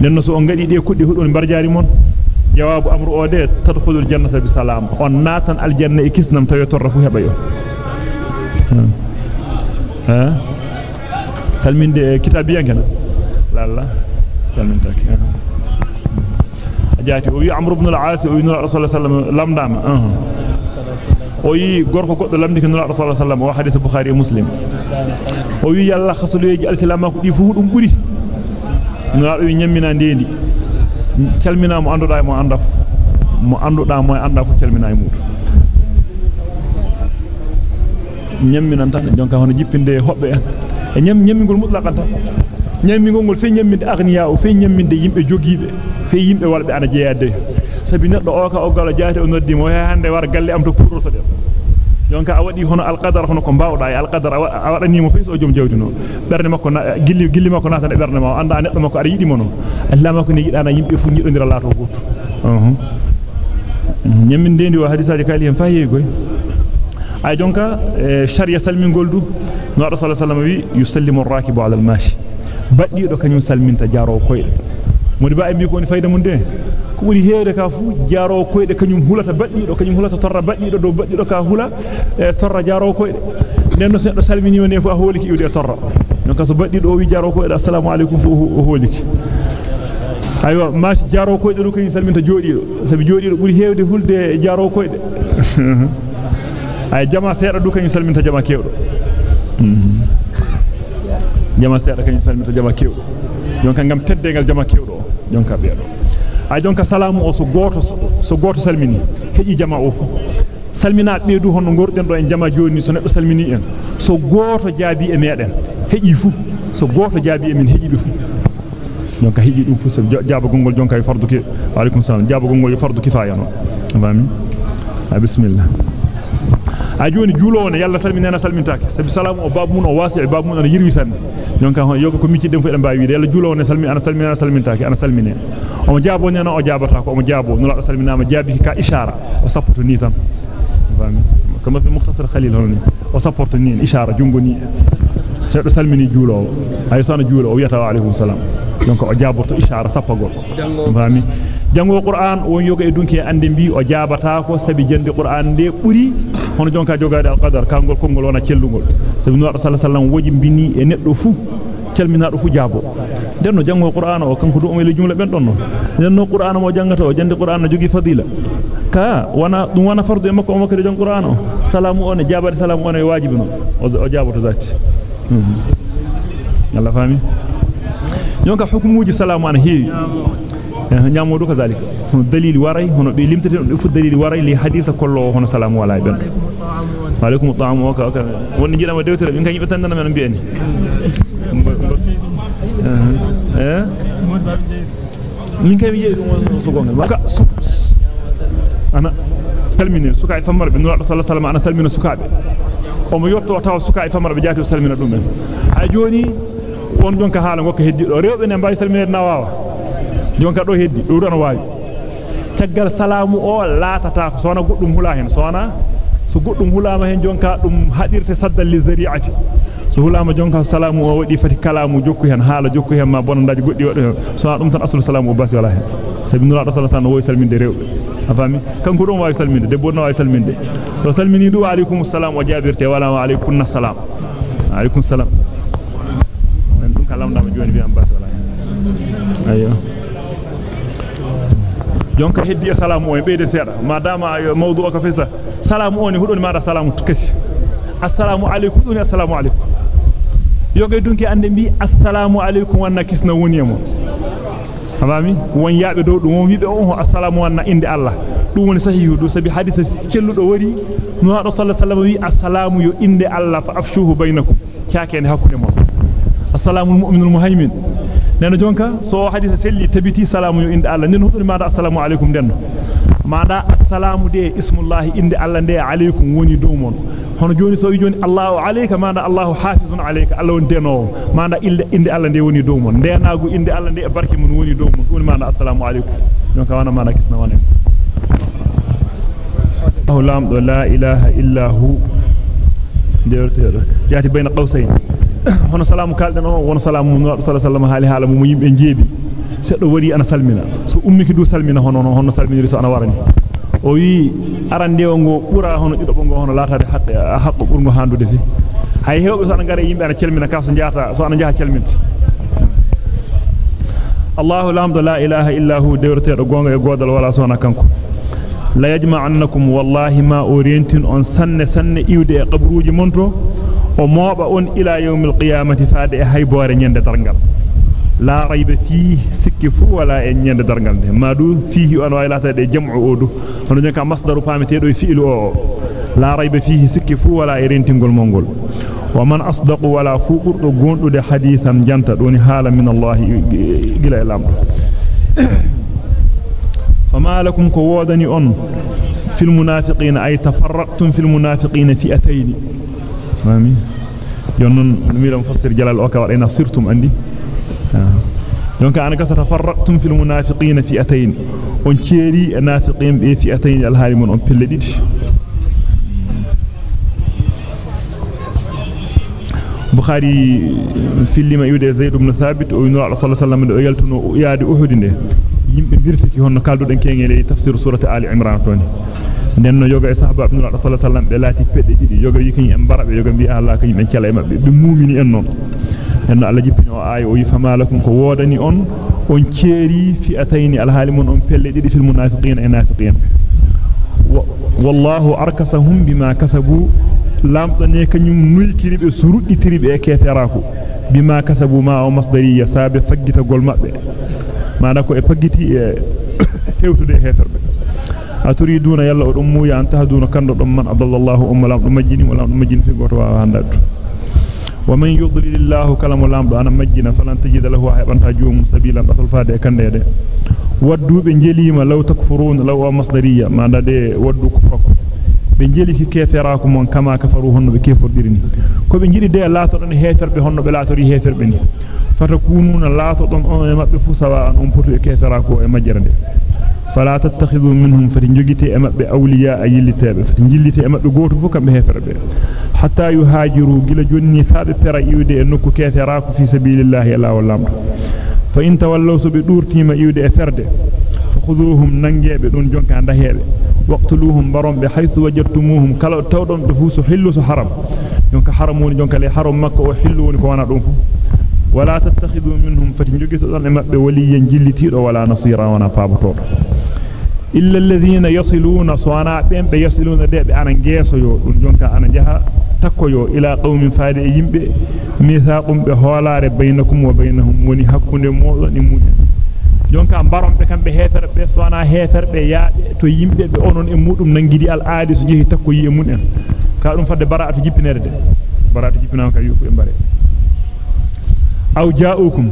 nenno so on gadi de kudde hudon barjaari mon jawabu amru o de tadkhulul jannata bi salam on natan al janna e kisnam tawi torra fu heba yo ha salminde kitabiyanke na lalla salmintaki jaati o wi amru ibn al-aas o wi nura rasul sallallahu lamdama o yi gorko goddo lamdi ke nura rasul sallallahu o hadith bukhari e muslim o wi yalla khasuluji al-islam ko di fu dum buri nura wi nyammina ndendi calmina mo anduda mo anda mo anduda mo anda ko calmina e mudu nyamminan tan jonka hono jippinde hobbe en e nyam nyammingol mutlaqan tan nyammingol ngol fe nyamminde agniya o fe nyamminde yimbe jogiibe fe yimbe walbe ana jeeyade sabi neddo o ka o galo jaati o noddi mo hande war galle am to kurroto de jonka a wadi hono alqadar hono ko baawda e alqadar a wadani mo fees o jom jawdi no berne makko gilli gilli makko nata e berne ma anda neddo makko ada yidi mo non Allah makko ne yidana yimbe fu yidondira laato goto uh nyammindendi o hadisaaji kali hen fayi goy ay jonka sharia salmingol du no sallallahu alaihi wasallam wi yusallimu ar-rakibu ala al-mashi baddi do kanyum salminta jaro koyde modi ba ambi ko ni fayda mun de ko buri heede ka fu jaro koyde kanyum hulata baddi do kanyum hulata torra baddi do do baddi do ka hula e torra jaro koyde nenno seddo salmini woni fu a holiki iwde torra donc so baddi do wi jaro koyde assalamu alaikum fu o holiki aywa maci jaro koyde do kanyum salminta jodi sabi jodi do buri heewde hulde jaro koyde ay jama seeda du kanyum salminta jama kewdo jama seeda kanyum salminta jama kewdo jonka ngam teddengal jama kewdo jonka beedo ay jonka salamu o so goto so goto salmini heji jama o salmina beedu hono gorden do en jama joni so neddo salmini en so goto jaabi e meden heji fu so goto jaabi e min heji be fu jonka heji dum fu so jaaba gongol jonka e fardu ke alaikum salam jaaba gongol e fardu kifaya no fami bismillah a joni juulo on yalla salminena salmintake sabi salamu o babu mun o wasi babu mun ana yirwi sanne jonka ho yoga ko micci dem fu e mbaawi yalla juulo on salmi ana salminena salmintake ana salmine o jaabo nena o jaabata ko o jaabo nula salminama jaabi ka ishara o sappoto ni tan kama fi mukhtasar khalil honni o sappoto ni ishara jungo ni seddo salmini juulo ay sona juulo o wiyata wa alaykum salam donc o jaaborto ishara sappagol fami jango qur'an won yoga e dunki ande bi o jaabata ko sabi jande qur'an de buri hono jonka jogaade alqadar kangol kongol wona cellugol sabi no sallallahu alaihi wasallam woji bini e neddo fu calminaado fu jaabo denno jango qur'an o kanko do o le jumla ben donno denno qur'an mo jangata o jande qur'an no jogi fadila ka wana dum wana fardu e makko o makko de jang qur'an o salamu on jaabade salamu on e wajibi no o jaaboto zati Allah fami jonka hukumuji salamu an heewi nyaamodu kazalika hono dalili waray hono be limtete dum fu dalili waray li hadisa kollo hono salamu wala ben wa alaikum ta'am wa ka wonni jidama dewtere min kanyi be tandana men bi'eni eh suka e famar be nura sallallahu alaihi wasallam ana salmina suka be o mo yotto taw suka e famar be jaati salmina dum ben hay joni won jonka haala gokka heddi do rewbe ne mbay salminede na wawa jonka do heddi do don waawi taggal salamu o laatata ko sona goddum hula hen sona so goddum hulama hen jonka dum hadirte saddal li zari'ati so hulama jonka salamu o wadi fati kalamu jokku hen haala jokku hen ma bonandaji goddi wado sona dum tan aslu salamu o basi wala hen sabi nura do sallallahu alaihi wasallam salminde rewbe afami kanko don waawi salminde debbo no waawi salminde to salmini du alaikum assalam wa jabirte wala wa alaikum assalam alaikum assalam en dum kalam dama joni bi am basi wala hen ayyo jonka heddi salamu o beede seeda madama mawdu o ka fesa salamu oni hudoni mada salamu kasi assalamu alaykum doni assalamu alaykum yoga dunki ande bi assalamu alaykum wanna kisna woni mo famami won yaabe dow dum won wibe on assalamu wanna inde allah dum woni sahihu do sabi hadisa kelludo wari no hado sallallahu alaihi wasallam wi assalamu yo inde allah fa afshuhu bainakum kyaakene hakkunde mo assalamu almu'minul muhaymin neno jonka so hadisa selli tabiti salamu yo inde Allah nen huduni mada assalamu alaikum denno mada assalamu de ismullahi inde Allah de alaikum woni dow mon hono joni so wi joni Allahu alayka mada Allahu hafizun alayka Allah won deno mada inde inde Allah de woni dow mon ndenagu inde Allah de e barke mun woni dow mon woni mada assalamu alaikum jonka wana mada kisna wana Allahu lamdo la ilaha illa hu deerteedo jati bayna qawsayn hono salamu kalden o wono salamu sallallahu alaihi wasallam haali haala mu yimbe jeebi seddo wari ana salmina so ummiki du salmina hono hono salminiri so ana warani o wi arande o ngo bura hono dido bongo hono latade hadde haqqo burgo handude fi hay hewbe so ana gare yimbe ana celmina kaso jaata so ana jaha celminta Allahu lamdo la ilaha illa hu dewrteedo gonga e godal wala sona kanko la yajma'annakum wallahi ma orientin on sanne sanne iwde e qabruuji monto o mooba on ila yawmil qiyamati faade e haybore nyande dargal لا ريب فيه سكفو ولا ان يند درغال ما دون فيه ان واي تد جمع اودو هنو نكا مصدر فامتي دو فيل أو لا ريب فيه سكفو ولا ايرنتينغول مونغول ومن اصدق ولا فقر دو غوندو دي حديثا جانتا دوني حال من الله غلا لام فما لكم كوودني اون في المنافقين اي تفرقتم في المنافقين في فئتين امين يونن ميلم فسر جلال اوكا ولا نصرتم عندي donc an kasa tafarraqtum fil munafiqina fi'atayn on cieri nafiqin be fi'atayn al halimun on pelle didi bukhari fillima yude zaid ibn thabit o yinu rasul sallallahu alaihi wasallam yaltuno yaade uhud de yimbe birfiki honno kalduden kengele tafsir surati ali imran toni nenno yoga e sahaba ibn sallallahu alaihi wasallam be lati pedde didi yoga yikini en barabe yoga bi allah kany ben cala e mabbe be muumini en non en Allah jippini o ay o yi famalakum ko wodani on on ceeri fi atayni alhalimun on pelle didi fil munafiqina e nafiqin wallahu arkasahum bima kasabu lamdane kanyum nuykiribe suruditiribe e keferaku bima kasabu ma o masdariya sabe faggita gol mabbe mana ko e faggiti e tewtude heferbe aturiduna yalla o dum muya anta haduna kando dum man adallallahu umma dum majjini wala dum majjini fi goto wa handadu ومن يضلل الله كلام لامدو انا مجنا فلن تجد له هبنتا جوم سبيلا فاده كندede wadduube jelima law takfurun law masdariya ma dade waddu kufrako be jeli ki keferaako mon kama kafaru honno be kefordirni ko be jidi de laato don heferbe honno be laatori heferbe ni fatakununa laato don on e mabbe fu sawa on potu e keferaako e majjerde fala tattakhidhu minhum fatinjogite e mabbe awliya ayilitabe fatinjillite e mabbe goto fu kambe heferbe hatta yuhajiru gila jonni faabe pera iwde e nokku keferaako fi sabilillahi ala wallamdo fa in tawallaw so be durtima iwde e ferde فخذوهم ننجيب دون جنك عند هيب وقتلوهم برم بحيث وجدتموهم. كلا تودون دفوس حلوس حرم. جنك حرمون جنك لي حرم مكة وحلون كوانا دون. ولا تتخذوا منهم فتنجوك تظلم بولي جلتير ولا نصير وأنا فابطور إلا الذين يصلون صوانا بهم بيصلون ديب عن جيس دون جنك عن جهة takoyo ila qawmi faade yimbe mithaqum be holare bainakum wa bainahum woni jonka barom be kambe heferbe sona heferbe yaabe to yimbe be onon e mudum nangidi al aadi so jehi takkoyi e mun en ka dum fadde bara'atu jippinede de bara'atu jippinama ka yufu e bare aw ja'ukum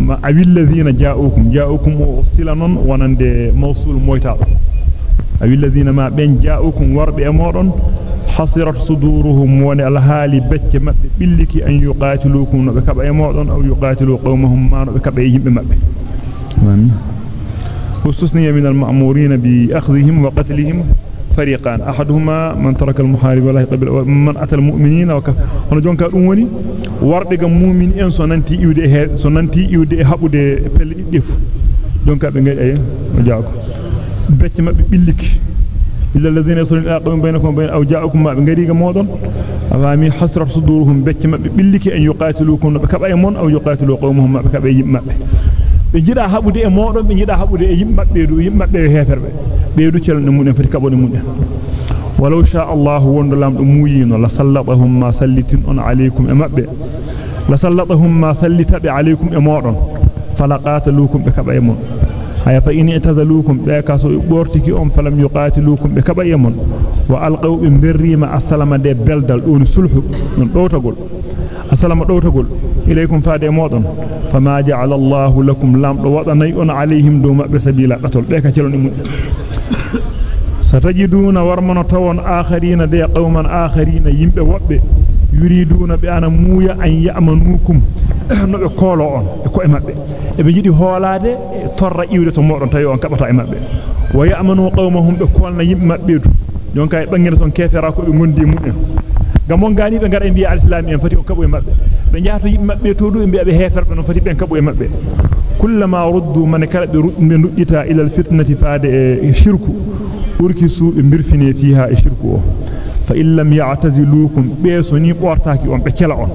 ma awil ladhina ja'ukum ja'ukum silanon wonande mawsul moyta awil ladhina ma ben ja'ukum warbe e modon hasirat suduruhum wa alhali becce mabbe billiki an yuqatilukum no be kaba e modon aw yuqatilu qawmahum ma no be kaba e yimbe mabbe وستثني من المأمورين بأخذهم وقتلهم فريقان أحدهما من ترك المحارب الله قبل من أتى المؤمنين وكف هنا جون كان أمني وارد جم مؤمن إن سننتي يوده إيه- سننتي يوده هبود بليف جون كان بيجي أيه؟ وجاكو إيه؟ بيت ما بيلك إلا الذين يصلون إلى قوم بينكم وبين أو جاءكم ما بيجي جم مودن أفهمي حسر صدورهم. بيت ما بيلك أن يقاتلوكم. بكبأي من أو يقاتلوا قومهم. بكبأي ما بيه be e jida habude e modon be jida habude e yimbe mabbe du yimbe mabbe heferbe be du celne mun en fati kabone mun en ولو شاء الله وندلام مويين لسلطهم ما سلتن on عليكم امبه لسلطهم ما سلت عليكم امودon falaqatalukum be kaba emon haya fa in itazalukum be kaso bortiki on falam yuqatilukum be kaba emon wa alqaw bi birrima assalama de beldal don sulhu non dowtagol assalama dowtagol إليكم فادي موضن فما جعل الله لكم لام وضني أن عليهم دوم بسبيل قتل. ذلك جل ستجدون ورمنا طوان آخرين دي قوما آخرين يمب وب يريدون بأن مويا أن يأمنوكم. نقولوا أن. يكو إمابي يبجد هولاد طر إيودة موضن تيو أن كبتا إمابي ويأمنوا قومهم بكوالنا يمب مبيد. يونكا يبنجل سن كيف راكو يمون دي مؤمن du e mudden gamon gani be ngara e biya alislam en fati o kabo e mabbe be jaata yimbe mabbe to du e biya be heferbe no fati ben kabo e mabbe kullama ruddu man kala be nduddita ila alfitnati faade e shirku urkisu be birfine fiha e shirku o fa illam ya'tazilukum be soni bortaaki on be kela on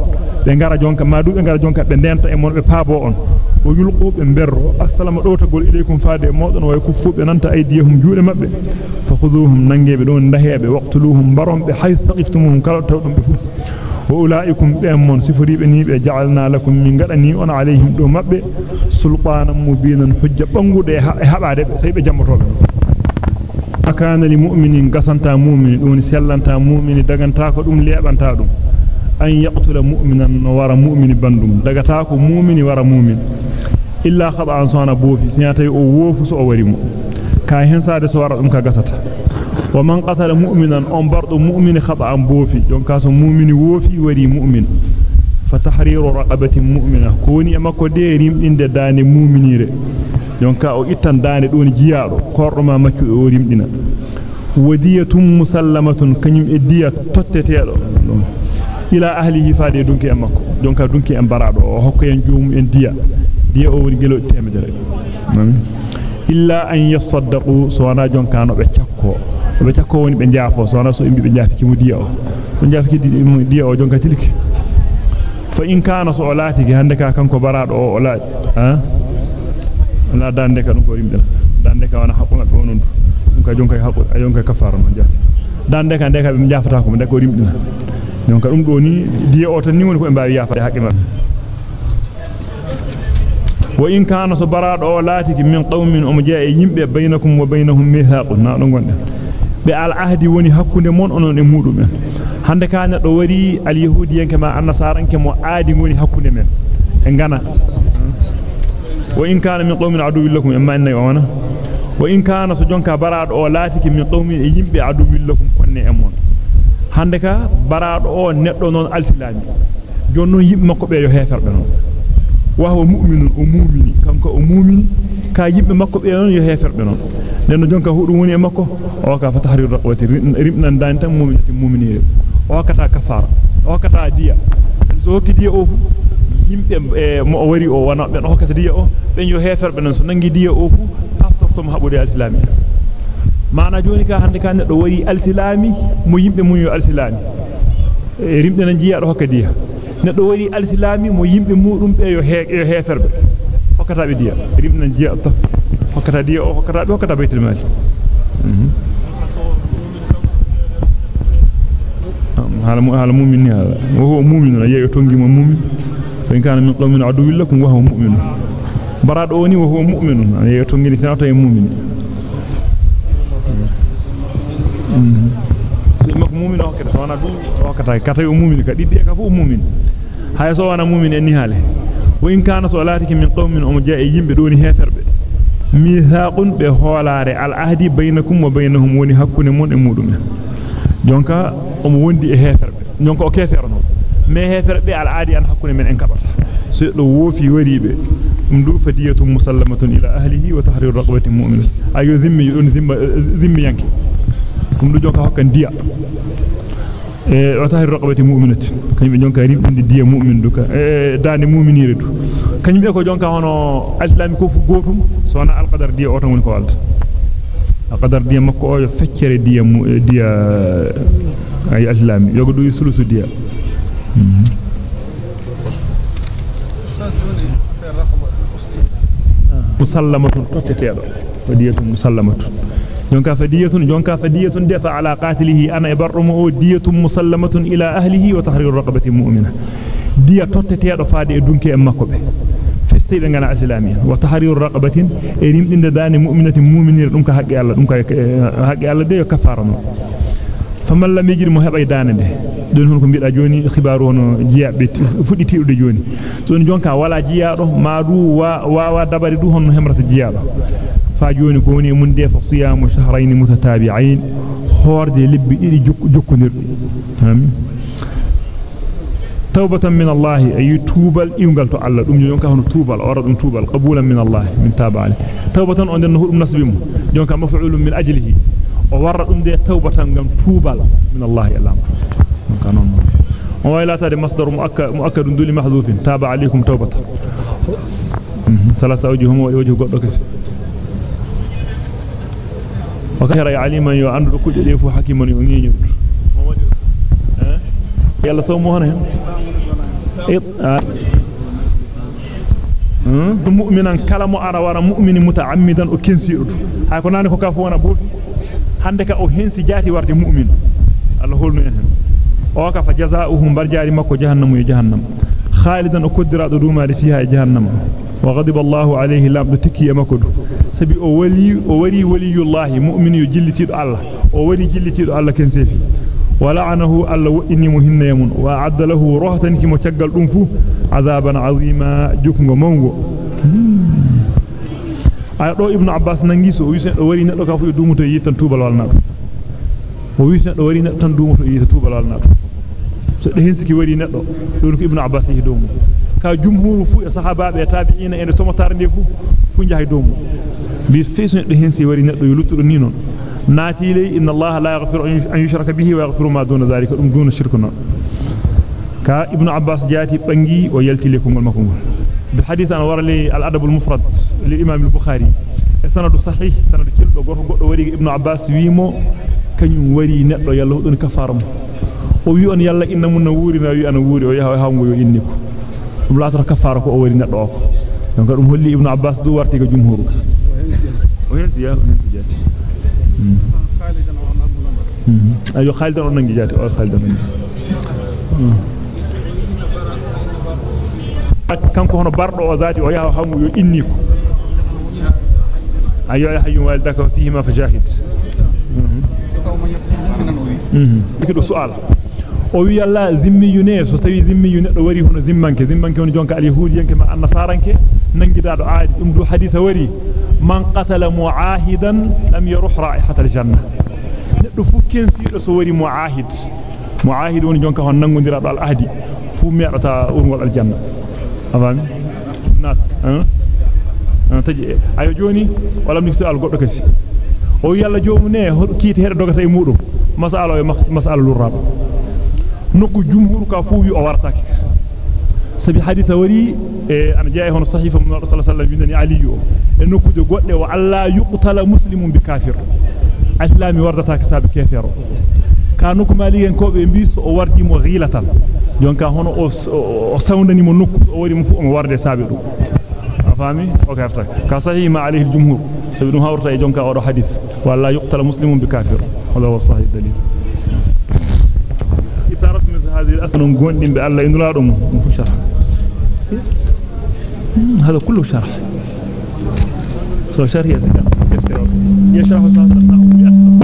be ngara jonka madu be ngara jonka be denta e mon be paabo on o yulqu be berro assalamu dowtagol ilaykum faade e modon way kuffu be nanta aydihum juude mabbe fa khuduhum nangebe don ndahebe waqtuluhum barom be hay saqiftumuhum kala tawdum be fu wa ulaikum be mon sifuribe ni be ja'alna lakum min gadani on alayhim do mabbe sultanan mubinan hujja bangude e habaade be sey be jammotobe akana li mu'minin gasanta mu'min dum sellanta mu'mini daganta illa khaba an sona bofi sinata o wofu so o wari mo ka hen saade so wara dum ka gasata wa man qatala mu'minan on bardo mu'mini khaba an bofi don ka so mu'mini wofi wari mu'min fa tahriru raqabatin mu'mina ko woni e makko de rimdinde dane mu'minire jonka o ittan daane don jiyaado kordo ma maccu o rimdina wadiyatun musallamatun kanyum e diya totteteedo ila ahlihi faade dunki en makko jonka dunki en barado o hokko en joom en diya diya o woni gelo temedere illa an yasaddaqu so wana jonka no be ciakko be ciakko woni be jaafo so wana so imbi be jaafiki mu diya o be jaafiki diya o jonka tilki fa in kana so olaatiki hande ka kanko barado o olaati ha la dande ka dum ko rimdel dande ka wana haqqo be onon dum ka jonka haqqo ayonka kafara non jaati dande ka ndeka be jaafata ko de ko rimdina donc dum do ni diye o tan ni woni ko be mbaawi yaafade haqqi mabbe وإن كان صبراء أولاتك من قوم أمجاء يمبئ بينكم وبينهم ميثاق. نعم، نعم. نعلم قلنا بأل عهد وني حق نمون أنو نمود من عند كان دوري اليهودي كما أن صار كما عاد وني حق نمين انغانا وإن كان من قوم عدو لكم إما أني وأنا. وإن كان سجنك براء أولاتك من قوم يمبئ عدو لكم كن أمون. handeka baraado neddo non alsilami jonno yimma ko be yo hefer be non e makko o ka fatahrir raqwati rimnan dan tan mu'minati mu'minire o kata kafara o kata diya so hokki diya o yimbe mo o wari o wana be hokkata diya o ben yo heferbe non so nangi diya o fu paftorto mo habude alislami mana joni ka hande kan do wari alislami mo yimbe mun yo alislami e rimbe nan jiya do hokka diya neddo wari alislami mo yimbe mudum be yo he yo heferbe hokkata be diya rimbe nan jiya to hokkata diya o hokkata be hokkata baytul mali hala hala mu'min hala wa huwa mu'min yeyo tongi mo mu'min fa in kana min qawmin aduwwin lakum wa huwa mu'min barado woni wa huwa mu'min yeyo tongi ni sanata e mu'min so mak mu'min o kata wana dum o kata kata o mu'min ka dibbe ka fu mu'min hay so wana mu'min en ni hale wa in kana so latiki min qawmin um jaa yimbe doni heferbe mithaqun be holare al ahdi bainakum wa bainahum woni hakkunde mon e mudum jonka omo wondi e heferbe jonka o keferno me heferbe al aadi an hakkunde men en kabata so do wofi waribe dum du fadiyatu musallamatun ila ahlihi wa tahrir raqabatin mu'min ayo zimmi zimma zimmi yanki dum du jonka hokkan diya وتاهر رقبة مؤمنة كان يبجون كريم من الدين مؤمن دكا لك مؤمن يردو كان يبجون كجون كهانا الإسلام لك قوتهم سواء القدر دي أوتهم من قوالد القدر دي مكو أو يفكر دي مو دي أي الإسلام يقدو يسلس دي مسلمة قتلت يا رب مسلمة jonka fadiyatun jonka fadiyatun dafa ala qatilihi ana ibarrumu o diyatun musallamatun ila ahlihi wa tahriru raqabatin mu'mina diya tottetedo faade e dunke en makko be feste be ngana islamiya wa tahriru raqabatin e rimdinde dane mu'minatin mu'minir dum ka haqqi Allah dum ka haqqi Allah de kafara no faman lam yajid mo hebay dane de don hon ko biida joni khibaru hono jiyabe fuddi tiude joni don jonka wala jiyaado maadu wa wa dabari du hon hemrata jiyaado فاجوني كوني من ديف صيام شهرين متتابعين. خورد لبي إلي جكنر توبة من الله. أي توبة إيونغال تعالى أمني يونك هنو توبة أورد أم توبة قبولا من الله. من تابع عليه توبة عند النهور من نسبه يونك مفعول من أجله. أورد أم دي توبة أم توبة من الله يلا وما إلا تاري مصدر مؤكد دولي محذوف تابع عليكم توبة. ثلاثة وجههم وجه قطة كسير hen mu'minan kala mo ara wara mu'mini mutaammidan o kensido hay ko nani ko ka fu wana bofi hande ka o hensi jati warde mu'min Allah holno en hen o ka fa jazaohum barjari makko jahannamu yo jahannam khalidan o koddirado dumade fiha jahannam وغضب الله عليه لا بتكي مكدو سبي أو ولي أو ولي ولي الله مؤمن يجلتي الله. أو ولي جلتي الله كان سيفي. ولعنه الله اني مهن يمن وعد له رهتا كما تشغل دمفو عذابا عظيما. جكمو مونغو. اي دو ابن عباس نانغيسو ويسن دو وري ندو كافو دوموتو ييتان توبال والنا ويسن دو وري ندو تان دوموتو ييتان توبال والنا سدهنسكي وري ندو دونك ابن عباس يدوموتو ka jumhuru fu e sahabaabe e tabi'ina en to motar de fu fu jahay domu bi feesun do hensi wari neddo yo luttudo ni non naati lay inna allaha la yaghfiru an yushraka bihi wa yaghfiru ma duna dhalika dum duna shirku non ka ibnu abbas jaati bangi o yalti le kongol makko ngol bi hadith an warali al adab al mufrad li imam al bukhari e sanadu sahih sanadu keldo goto goddo wari ibnu abbas wiimo kanyum wari neddo yalla hudun kafaram o wi on yalla inna munna wuri na wi ana wuri o yaha hawngo yo inni ko dum laata kafara ko o wari neddo o donc dum holli ibnu abbas du warti ga jumhuru o hensi ya o hensi jaati ayo khalidan on nangi jaati o khalidan kanko hono bardo o zaati o yaha hamu yo inni ko ayo hayyu walidaka fihi ma fajahid mhm kido su'ala o wi yalla zimmiyune so tawi zimmiyu neddo wari hono zimmanke zimmanke hono jonka alyahudiyanke ma annasaranke nangidaado aadi dum du haditha wari man qatala muahidan lam yaruh ra'ihatal janna neddo fu kensido so wari muahid muahid woni jonka hon nangondirado al ahdi fu meedata urngol al janna afami nat hein taji ayo joni wala mi su'al goddo kasi o yalla joomu ne kiiti hede dogata e mudum masala o masala lurraba nokku jumhur ka fu wi o wartaki sabi haditha wari e ana jey hono sahifa mun sallallahu alaihi wasallam bindani aliyu e nokkude godde wa alla yuqtala muslimun bi kafir islami wardata ka sabi kafiro ka nokku maligen ko be mbi so o wardi mo ghilatan jonka hono o sawndani mo nokku o wari mo fu o warde sabi dum afami o kafta ka sahih ma alayhi aljumhur sabi dum hawrta e jonka o do hadith wa alla yuqtala muslimun bi kafir hada huwa sahih dalil هذه الأسئلة قوندين بألا إنه لا رمو مفو شرح هذا كله شرح سو شرح يسكن يشرح صلاة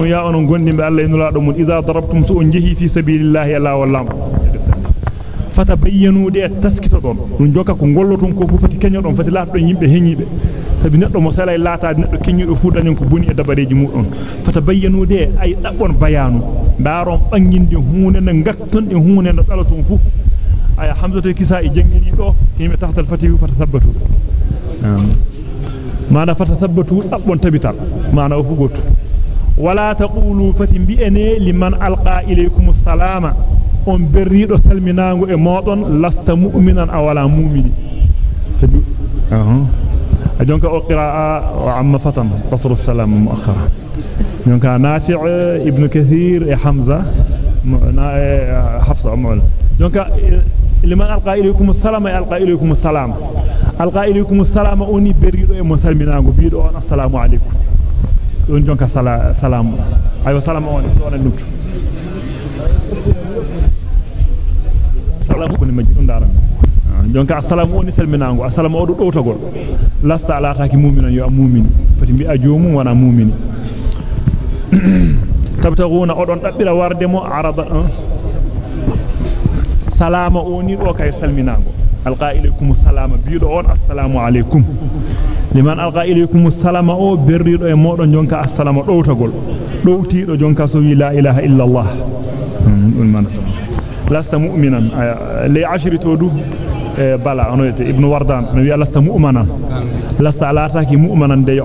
ويا أنهم قوندين بألا إنه لا رمو إذا ضربتم سوء جهي في سبيل الله الله والله fatabayyanu de taskito don dun joka ko golloton ko fu fati kenyo don fati laata don yimbe henyibe sabi neddo mo sala laata neddo kenyido fu dañon ko boni e dabareji mudon fatabayyanu de ay dabbon bayanu daron banginde huune na gakton de huune no dalaton fu ay hamzatu kisa e jangini do kime tahtal fati fatasabbatu mana fatasabbatu dabbon tabital mana o fu goto wala taqulu fati bi'ene liman alqa ilaykum salama on berrido salminaango e modon lasta mu'minan aw wala mu'mini sabi aha ajonka o qira'a wa amma fatan qasru salam muakhara e hamza na hafsa umul jonka liman alqa ilaykum assalama alqa ilaykum assalam alqa ilaykum assalama oni berrido e mo salminaango biido on assalamu alaykum don jonka sala salam ayo salam on don nubtu assalamu koni majjidun daram jonka assalamu woni salminango assalamu odo dowtagol lasta ala taaki mu'minan yo mu'mini fati bi ajomum wana mu'mini tabtaguna odon dabbira warde mo arada salama oni do kay salminango alqa ilaykum salama biido on assalamu alaykum liman alqa ilaykum salama o berrido e modon jonka assalamu dowtagol dowtido jonka so wi la ilaha illa allah dum man sama لست مؤمنا لعشر تودو بلا انو ابن وردان نبي لست مؤمنا لست على تاكي مؤمنا دي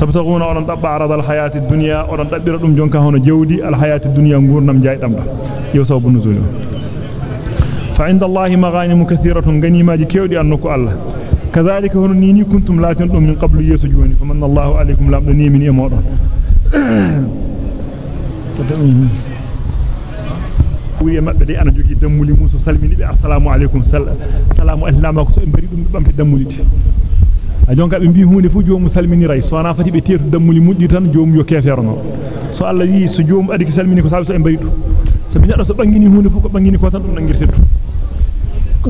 دو تبتغون اون دبا عرض الحياة الدنيا اون دبير دum jonka hono jewdi الحياة الدنيا ngurnam jaydam da yo sabu nuzul fa inda allah maghanim kathiratun ganimaji kewdi annuko allah كذلك هون نيني كنتم لا تنتم من قبل يسجوني فمن الله عليكم لام نيمني امودon wiye mabbe de ana jogi dammuli muso salmini be assalamu alaykum salamu alaykum ko so en bari dum bamte dammuliti a jonka be bi hunde fu joomu salmini ray so ana fati be teetu dammuli muddi tan joomu yo keferno so Allah wi so joomu adi ki salmini ko sabi so en bari dum so bi neddo so bangini hunde fu ko bangini ko tan dum nangirtetu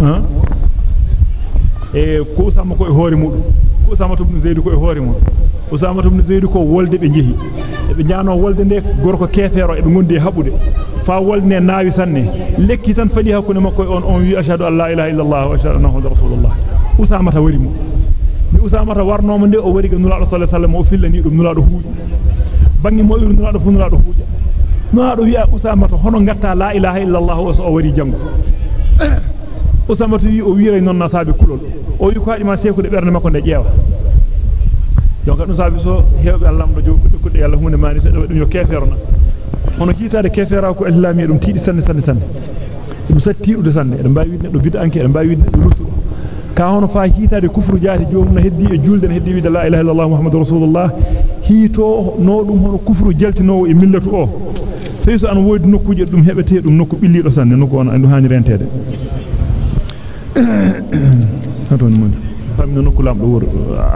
ha e ko usama ko e hoore mudum ko usama to ibn zaid ko e hoore mudum usama to ibn zaid ko wolde be jehi e be jaano wolde de gorko kefero e be gondi habude fa wolne naawi sanne lekki tan fadi hakkunde makko on on wi ashhadu an la ilaha illa allah wa ashhadu anna muhammadar rasulullah usama ta wari mo ni usama ta warnomo de o wari ga nulaado sallallahu alaihi wasallam o fillani dum nulaado huuji bangi mo wi nulaado fu nulaado huuji nulaado wi usama ta hono ngatta la ilaha illa allah so o wari jango usama ta wi o wiiray non nasabe kulol o wi ko ma sekude berne makko de jeewa donc dum sabi so hewbe allah do jogo kudde yalla hunde mani so dum yo keferona hono kiitaade kefera ko islami dum tiidi sanne sanne sanne dum sattiidude sanne eden baawi neddo bid'anke eden baawi neddo ka hono fa hiitaade kufru jaati joomum na heddi e julde na heddi wiide la ilaha illallah muhammadur rasulullah hiito no dum hono kufru jaltinowo e millatu o feyso an woodi nokkuje dum hebete dum nokku billido sanne nokku on andu haani rentede haton mon famina nokku lamdo wor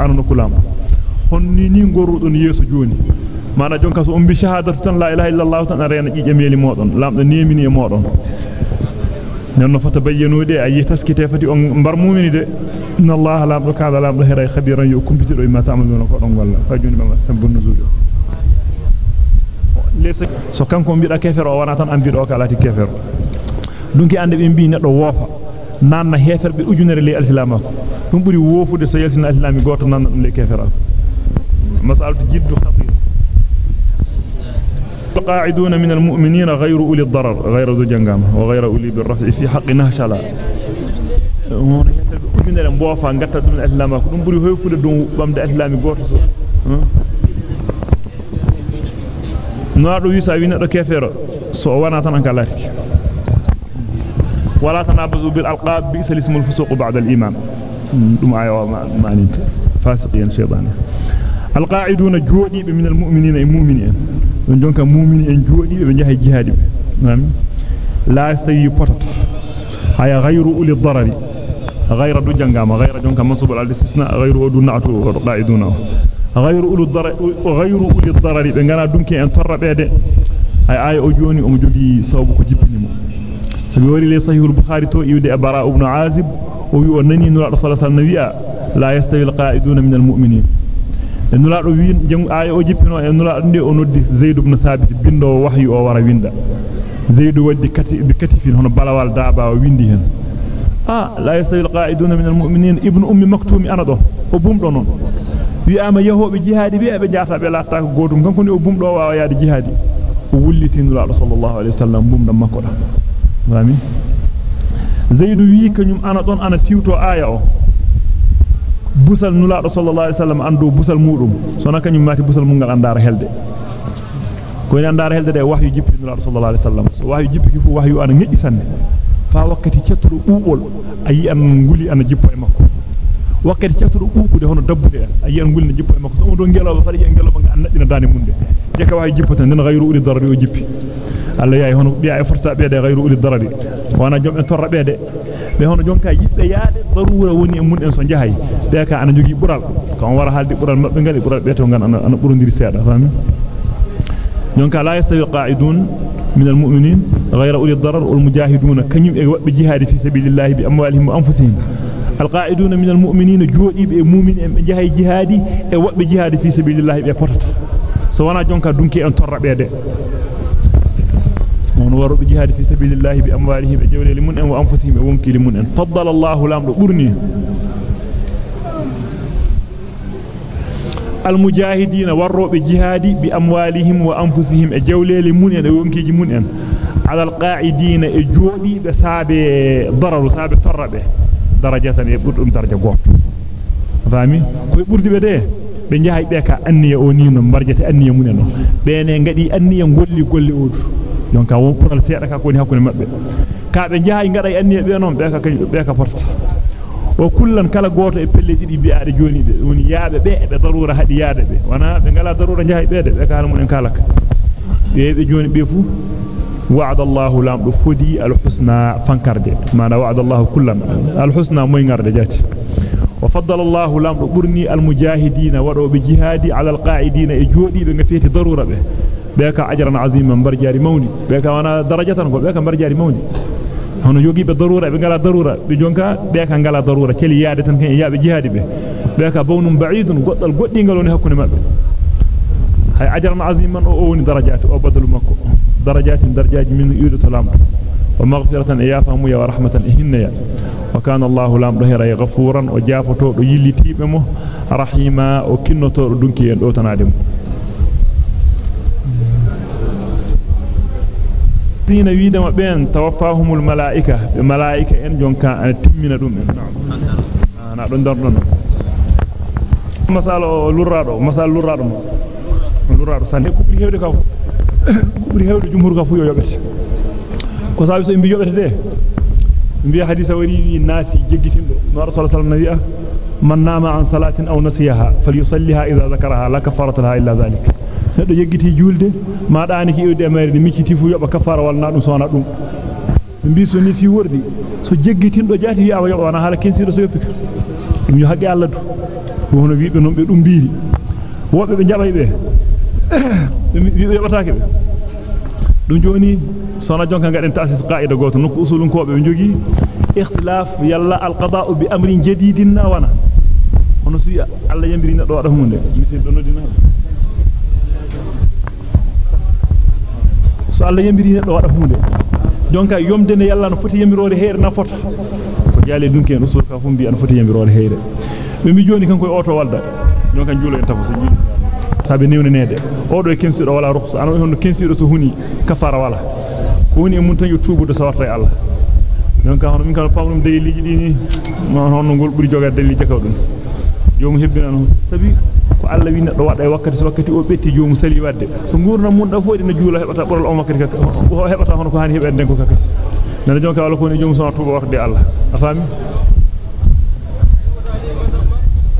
an nokku lamdo honni ni gorudon yeso joni mana jonka so on bi shahadatu tan la ilaha illallah tan arena jije meli modon lamdo nemini e modon nanno fata bayyanude ayi taskite fati on mbar mu'mini de inna allaha lamdo kaada lamdo heray khabiran yu kumpitido e ma ta'maluna ko don walla fa joni ma sambun nuzul lesa so kanko biida kefero o wana tan ambido ka lati kefero dunki ande be mbi neddo wofa nanna heferbe ujunere le alislam dum buri wofude so yaltina islami goto nanna dum le kefero مسألة جد خطير القاعدون من المؤمنين غير أولي الضرر غير ذو جنغام وغير أولي بالرفع في حق نهشلا. ومن الموافع أن قتل دون أسلام كنون بري هيفل دون بمد أسلام قرص نوارو يسا وينتر كفير سوانا تنانك لارك ولا تنابزوا بالألقاب بيس الاسم الفسوق بعد الإيمان. معي آية ومعني فاسقيا شيطانيا القاعدون جوني من المؤمنين المؤمنين e mu'minin don jonka mu'mini en joodibe be jahay jihadi be la yastawi potata haya ghayru uli darari ghayra du jangama ghayra jonka mansub al istisna ghayru du na'tu qa'iduna ghayru uli darari ghayru uli darari be ngana dunki en torrabede ay ay o joni o jogi sawbu ko jippinimo sabi wari le sahih al-bukhari to iwde bara ibn azib o wi o nani nura sallallahu alaihi wasallam la yastawi al-qa'iduna min al-mu'minin e nulaado wi jam aya o jippino e nulaado de o noddi zaid ibn thabit bindo wahyu o wara winda zaid waddi kati bi katifin hono balawal daaba o windi hen ah la yastawi alqa'iduna min almu'minin ibn ummi maktum ana do o bumdo non wi ama yahobe jihadi be be jaata be latta ko godum kanko ni o bumdo waawa yaade jihadi o wulliti nulaado sallallahu alaihi wasallam bumda makko da fami zaid wi kanyum ana don ana siwto aya o busal nulaado sallallahu alaihi wasallam ando busal mudum sona kanyum mati busal mun gal andara helde ko ni andara helde de wahyu jippi nulaado sallallahu alaihi wasallam so wahyu jippi fu wahyu ana ngeddi sanne fa wakkati cettudo buubol ayi an nguli ana jippo e makko wakkati cettudo buubude hono dabbude ayi an nguli na jippo e makko so do ngeloba fari en ngeloba nga annadina dane munde jeka wahyu jippo tan den ghayru uli darri o jippi Allah yaay hono bi'a e forta beede ghayru uli darri wana jom en torra beede be hono jonka yibbe yaade darura woni e mun en so jahay be ka ana jogi bural kan wara haldi bural mabbe ngali bural be to ngan ana burundiri seeda fami jonka la yastawi qa'idun uli ad-darar wal mujahidun kanyum e wabbe jihadi fi sabilillahi bi amwalihim wa anfusihim القائدون من المؤمنين جودي be mu'min en be jahay jihadi e wabbe jihadi fi sabilillahi be potata so wana en on waru jihad fi sabilillahi bi amwalihim e jawleli mun en wa anfusihim e wonkili mun en faddala Allahu lamdo burni المجاهدين والروب جهادي بأموالهم وأنفسهم جولي من وونكيج من أن على القاعدين جودي بساب ضرر ساب تربه درجة يبدو درجة قوت فاهمي كوي بردي بده be jahay be ka anniya o ni no marjete anniya mun en be ne ngadi anniya golli golli odu donc a won pural seeda ka ko ni hakkunde mabbe ka be jahay ngada e anniya be non be ka be ka porta o kullan kala goto e pelle didi bi'aade joni be woni yaabe be be darura hadi yaade be wana be ngala darura jahay be de be ka mun en kalaka be be joni be fu وعد الله لام دو فودي الحسنى فانكارde معنى وعد الله كلنا الحسنى موي ngarde jati وفضل الله لام برني المجاهدين ودو بجهادي على القاعدين اجودي بغفيتي ضروره به بك اجرا عظيما برجاري موني بك وأنا درجه كو بك برجاري موني hono yogi be darura be ngala darura be jonka be ka ngala darura celi yaade tan ken yaabe jihadi be be bawnum ba'idun goddal goddingal woni hakkunde mabbe hay ajran aziman o woni darajati o badalu makko darajatin darjaaji min yudu talam wa maghfiratan ya wa rahmatan ihinna wa kana allah lam dahira ghafuran o jaafoto do yillitibe mo rahima o kinnoto do dunki en do tanade mo dina wiida mabben tawaffahumul malaika be malaika en jonka an timmina dum en na don dardon masalo lurrado masal lurrado lurrado sanne ko buri hewde ka ko buri hewde jumhur ka fu yo yobete ko sabi so imbi yobete de imbi hadisa wari nasi jeggitindo no rasul sallallahu alaihi wasallam man nama an salatin aw nasiyaha falyusalliha idha dhakaraha la kafarata laha illa dhalik neddo yeggiti julde ma daani ki iwde amere micciti fu yoba kafara walna dum sona dum mbi so ni fi wordi so jeggitindo jati wi awa yoba wana hala kensido so yoppika dum yo hagge Allah du hono wiibe non be dum biiri wobbe be jabay be wiibe yobataake be dum joni sona jonka gaden tasis qaida goto nokku usulun ko be jogi ikhtilaf yalla alqada bi amrin jadidin wana hono su Allah yambiri neddo wada hunde misil do nodina so Allah yambiri neddo wada hunde jonka yomde ne yalla no foti yamirode heere na fota ko jale dunki en usul ka fumbi an foti yamirode heere be mi joni kanko e oto walda jonka juulo en tafu so jini sabe newnenede o do kensido wala rukhsa an hono kensido so huni kafara wala ko woni mun tan yo tubudo sawarta e Allah jonka hono min kala pamnum daliliji dini hono ngol buri joga dalili jakaw dum joomu hebbina non sabi ko Allah wi neddo wada e wakkati so wakkati o betti joomu sali wadde so ngurna mun da foodi na juula hebata boral on wakkati ka o hebata hono ko hani hebeden ko kakasi nana jonka wala ko ni joomu so tuba wakde Allah afami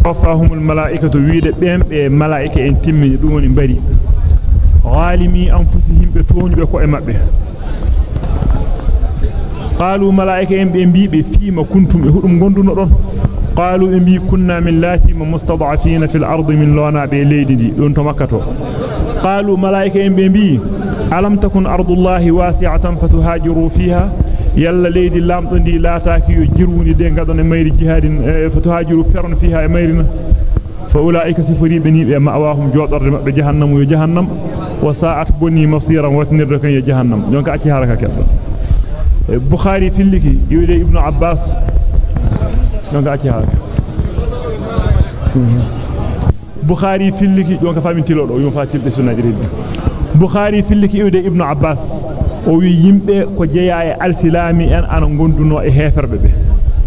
wafahumul malaikatu wiide bembe malaika en timmini dum woni bari ghalimi anfusihim be toñube ko e mabbe qalu malaika en be biibe fiima kuntum e hudum gonduno don قالوا إن كنا من لاتي من مستضعفين في الأرض من لونا بليدي دي. دون تمكتو. قالوا ملائكة إن بي ألم تكن أرض الله واسعة فتهاجروا فيها؟ يلا ليدي لام تندي لا تاكي جيروني دين قدن ميري جهاد آه، فتهاجروا فرن فيها ميرنا فأولئك سفري بني مأواهم جوات الرمى بجهنم ويجهنم وساعة بني مصيرا واتن يا جهنم. دونك أكي هاركا كتر بخاري في فيلكي يولي ابن عباس. Donc acci keddo bukhari filliki donc acci haraka bukhari filliki donc famintilo do yo fatilde sunnaji reddi bukhari filliki yude ibnu abbas o wi yimbe ko jeya e alsilami en ana gonduno e heferbe be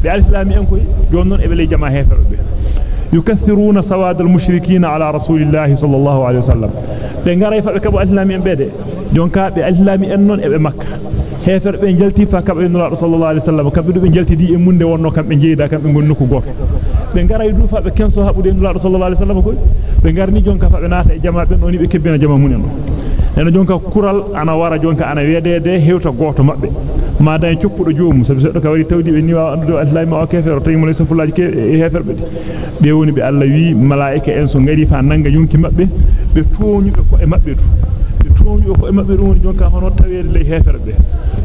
be alsilami en koy jonnon e be jama heferbe be yukathiruna sawad almushrikin ala rasulillahi sallallahu alaihi wasallam be ngaray fa be kabo alsilami en bede jonka be alsilami en non e be makka heferbe jalti fa kabo nura sallallahu alaihi wasallam kambe be jaltidi e munde wonno kambe jeeyda kambe gonno ko goto be ngaray du fa be kenso habude nura sallallahu alaihi wasallam koy be ngarni jonka fa be naata e jama ben oni be kebbina jama munen ena jonka kural ana wara jonka ana wedede hewta goto mabbe ma day coppudo joomu sabi seddo ka wari tawdi be ni wa andudo aslami o kefero tawi mo safulaji ke heferbe be woni be Allah wi malaika en so ngari fa nanga yunki mabbe be toñu be ko e mabbe to be toñu ko e mabbe woni jonka hono tawede ley heferbe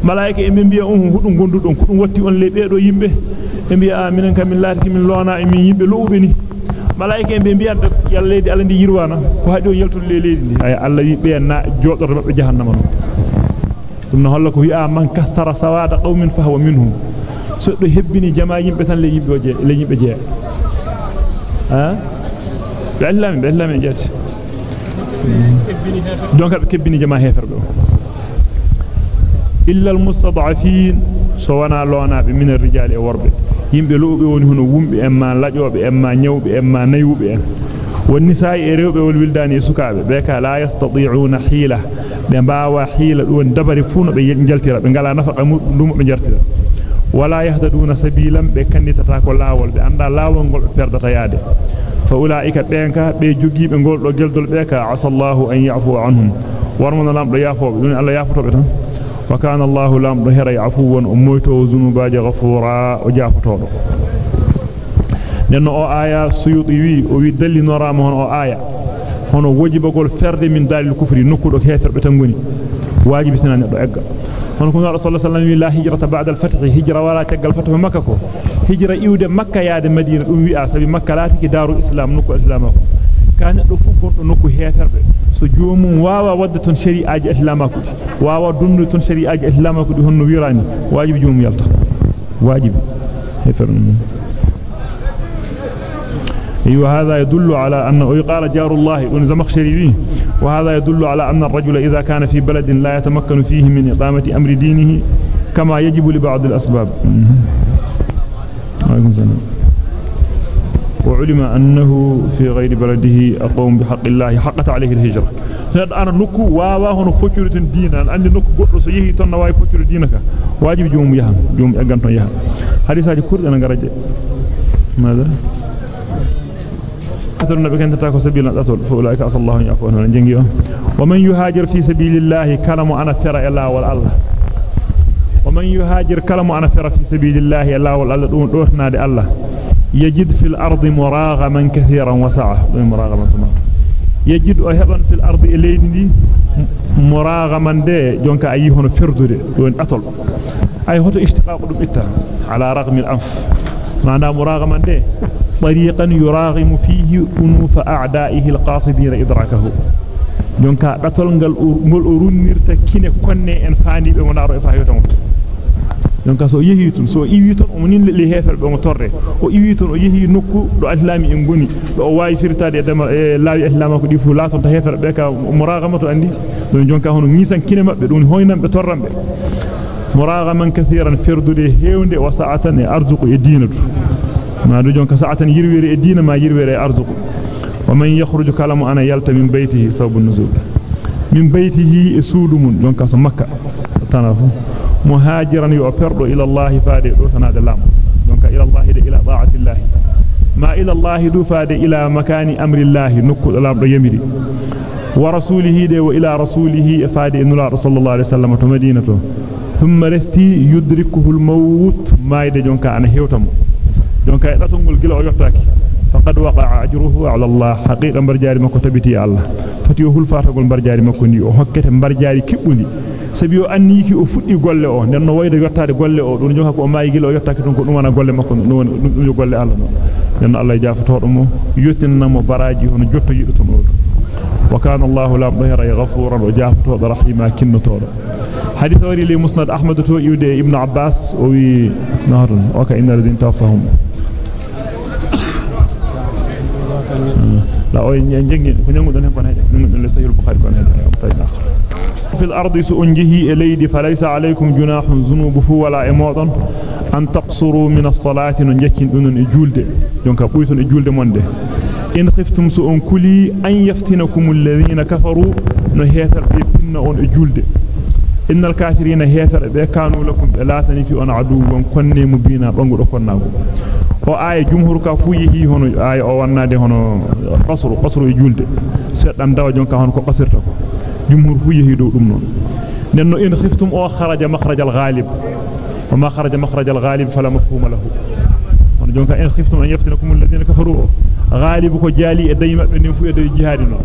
malaika e min biya on hudum gondudon ko dum watti on le beedo yimbe e biya aminen kam min laati min lona e min yimbe lowbe ni malaika be bi'anta yalla leydi Allah ndi yirwana ko hadi on yeltude le leydi ndi ay Allah wi be na jodorto mabbe jahannama non dum no holla ko wi'a man kathara sawada qaumin fa huwa minhum so do hebbini jama yimbe tan le yimbe je le yimbe je ha be be men jati دونك كيبيني جما هيفربو إلا المستضعفين سوانا لونا من الرجال أو ورب يمبي لوبي وني هنا وومبي أما لاجوبي أما نيوبي أما نيوبي. ان والنساء ريوبي والولدان يسكابي. بك لا يستطيعون حيلة. بما وحيله دون دبري فونو بي جالتيرا بي غالا نفا دوم بي جارتيرا ولا يهتدون سبيلا بكنيتا تاكو لاول. بي اندا لاول غول بيردتا يادي. Jogiibe gol do geldol be ka asallahu an ya'fu anhum warmana lam do yaafobe dun Allah yaafotobe tan وكان الله لام ظهر عفوا اميتو ذنوباج غفورا وجافتودو nenno o aya suyuti wi o wi dalli norama hon o aya hono wajibagol ferde min dalil kufri nokkudo heferbe tan goni wajibi sinan neddo egga hono ko rasul sallallahu alaihi wasallam la hijrata ba'da al-fath hijra wala tagal fath makka ko hijra iwde makka yaade madina dum wi'a sabi makka laati darul islam nokku islamako kan do fu gondo nokku heferbe so joomum waawa wadde ton shari'aaji islamaku waawa dundu ton shari'aaji islamaku honno wirani wajibi joomum yalta wajibi heferum أيوة هذا يدل على أنه قال جار الله دون زمخشري وهذا يدل على أن الرجل إذا كان في بلد لا يتمكن فيه من إقامة أمر دينه كما يجب لبعض الأسباب وعلم أنه في غير بلده أقوم بحق الله حقت عليه الهجرة. diina an andi nokku goddo so yehi ton na wawi foccude diina ka wajibi joomum yaha joomum eggan ton yaha hadisaji kurdi na garaje ماذا؟ أثر النبي كان تتاكو سبيل الأطول فأولئك أصل الله جنجي ومن يهاجر في سبيل الله كلم أنا فرع الله والله ومن يهاجر كلم أنا فرع في سبيل الله الله والله دون دوحنا دي الله. يجد في الأرض مراغما كثيرا وسعة. مراغما يجد أهبا في الأرض إليدي مراغما دي. جونك أيهون فردو دون أطول أي هو اشتقاق دم على رغم الأنف. معنى مراغما دي. طريقا يراغم فيه أنوف أعدائه القاصدين إدراكه. دونك داتول ngal ngol runirta kine konne en faayoto donc so yehi tun so iwi ton o nin le hefer be mo torde o iwi ton o yehi nokku do islami en goni do o wawi firtade e dama e laawi islama ko di fu laaton ta hefer be ka muraghamatu andi don jonka hono ngisan kine mabbe dum hoynam be torrambe muraghaman kathiran firdude hewnde wa sa'atan e arzuqu e dinatu ما دو جونك ساعه يروير e diina ma yirwere e arzuqu wa man yakhruju kalamu ana yalta min baytihi sawbun nuzul min baytihi e suudu jonka so makka tanafu muhajiran yu perdo ila allah faade do tanade lam jonka ila allah de ila ta'ati allah ma ila allah du faade ila makani amri allah nukku lam do yamiri wa rasulihi de wa ila rasulihi faade nula sallallahu alaihi wasallam to madinato thumma rafti yudrikuhu al-maut maide jonka ana hewtamo donc ay datongol gila o yottaaki faqad waqa'a ajruhu 'ala Allah haqiqa barjaari makko tabiti Allah fati o hulfatagol barjaari makko ni o hokkete barjaari kibbundi sabi o anniki o fuddi golle o den no wayde yottaade golle o dun jonka ko o maayi gila o yottaaki don ko dum wana golle makko dum wona dum golle Allah non den Allah jaafoto mo yottinamo baraji hono jotto yido ton o wa kana Allah la dhahira ghafuran wa jaafoto rahima kinnotodo hadith wari li musnad ahmad to iwde ibn abbas o wi nahron o ka inna ladin tawfahum لا أو ينجي كنيمو دون هبان هيدا من لسه البخاري كون هيدا طيب آخر في الأرض سأنجه إليد فليس عليكم جناح ذنوب فو ولا إموضا أن تقصروا من الصلاة نجكين دون إجولد. يونك بويتون إجولد منده إن خفتم سؤن كلي أن يفتنكم الذين كفروا نهيثر في بنا أن إجولد. إن الكافرين هيثر بكانوا لكم لا تنفي أن عدو كوني مبينا. بانغو كوناغو o ay jumhur ka fu yehi hono ay o wannade hono qasru qasru e julde seddan dawa jonka hono ko jumhur fu yehi do dum non nenno in khiftum o kharaja makhraj al ghalib wa ma kharaja makhraj al ghalib fala mafhuma lahu hono jonka in khiftum an yaftinakum alladhina kafaru ghalib ko jali e dayma be nin fu e day jihadi non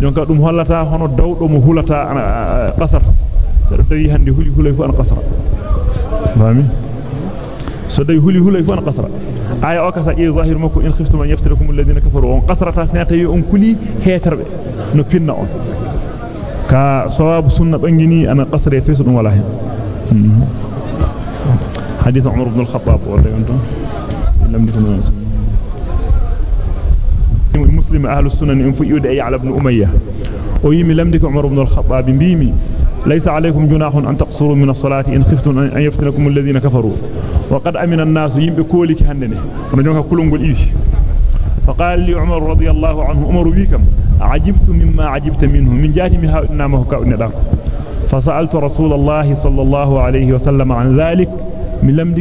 jonka dum hollata hono dawdo mo hulata qasar so dawi hande huli hulay fu an qasra fami so dawi huli hulay fu an qasra aya o kasa e zahir makko in khiftum an yaftirakum alladhina kafaru on qasrata sanata yi on kuli heterbe no pinna on ka sawab sunna bangini ana qasre fesu dum wala hen hadith umar ibn al-khattab wala yonto lam dikun muslim ahlus sunan in fu yude ay ala ibn umayyah o yimi lam dik umar ibn al-khattab bimi ليس عليكم جناح أن تقصروا من الصلاة إن خفتم أن يفتنكم الذين كفروا وقد أمن الناس يمبي كولك هندنه ونجوك كلهم إيش فقال لي عمر رضي الله عنه عمر بكم عجبت مما عجبت منه من جاتي إنامه كأن فسألت رسول الله صلى الله عليه وسلم عن ذلك من لم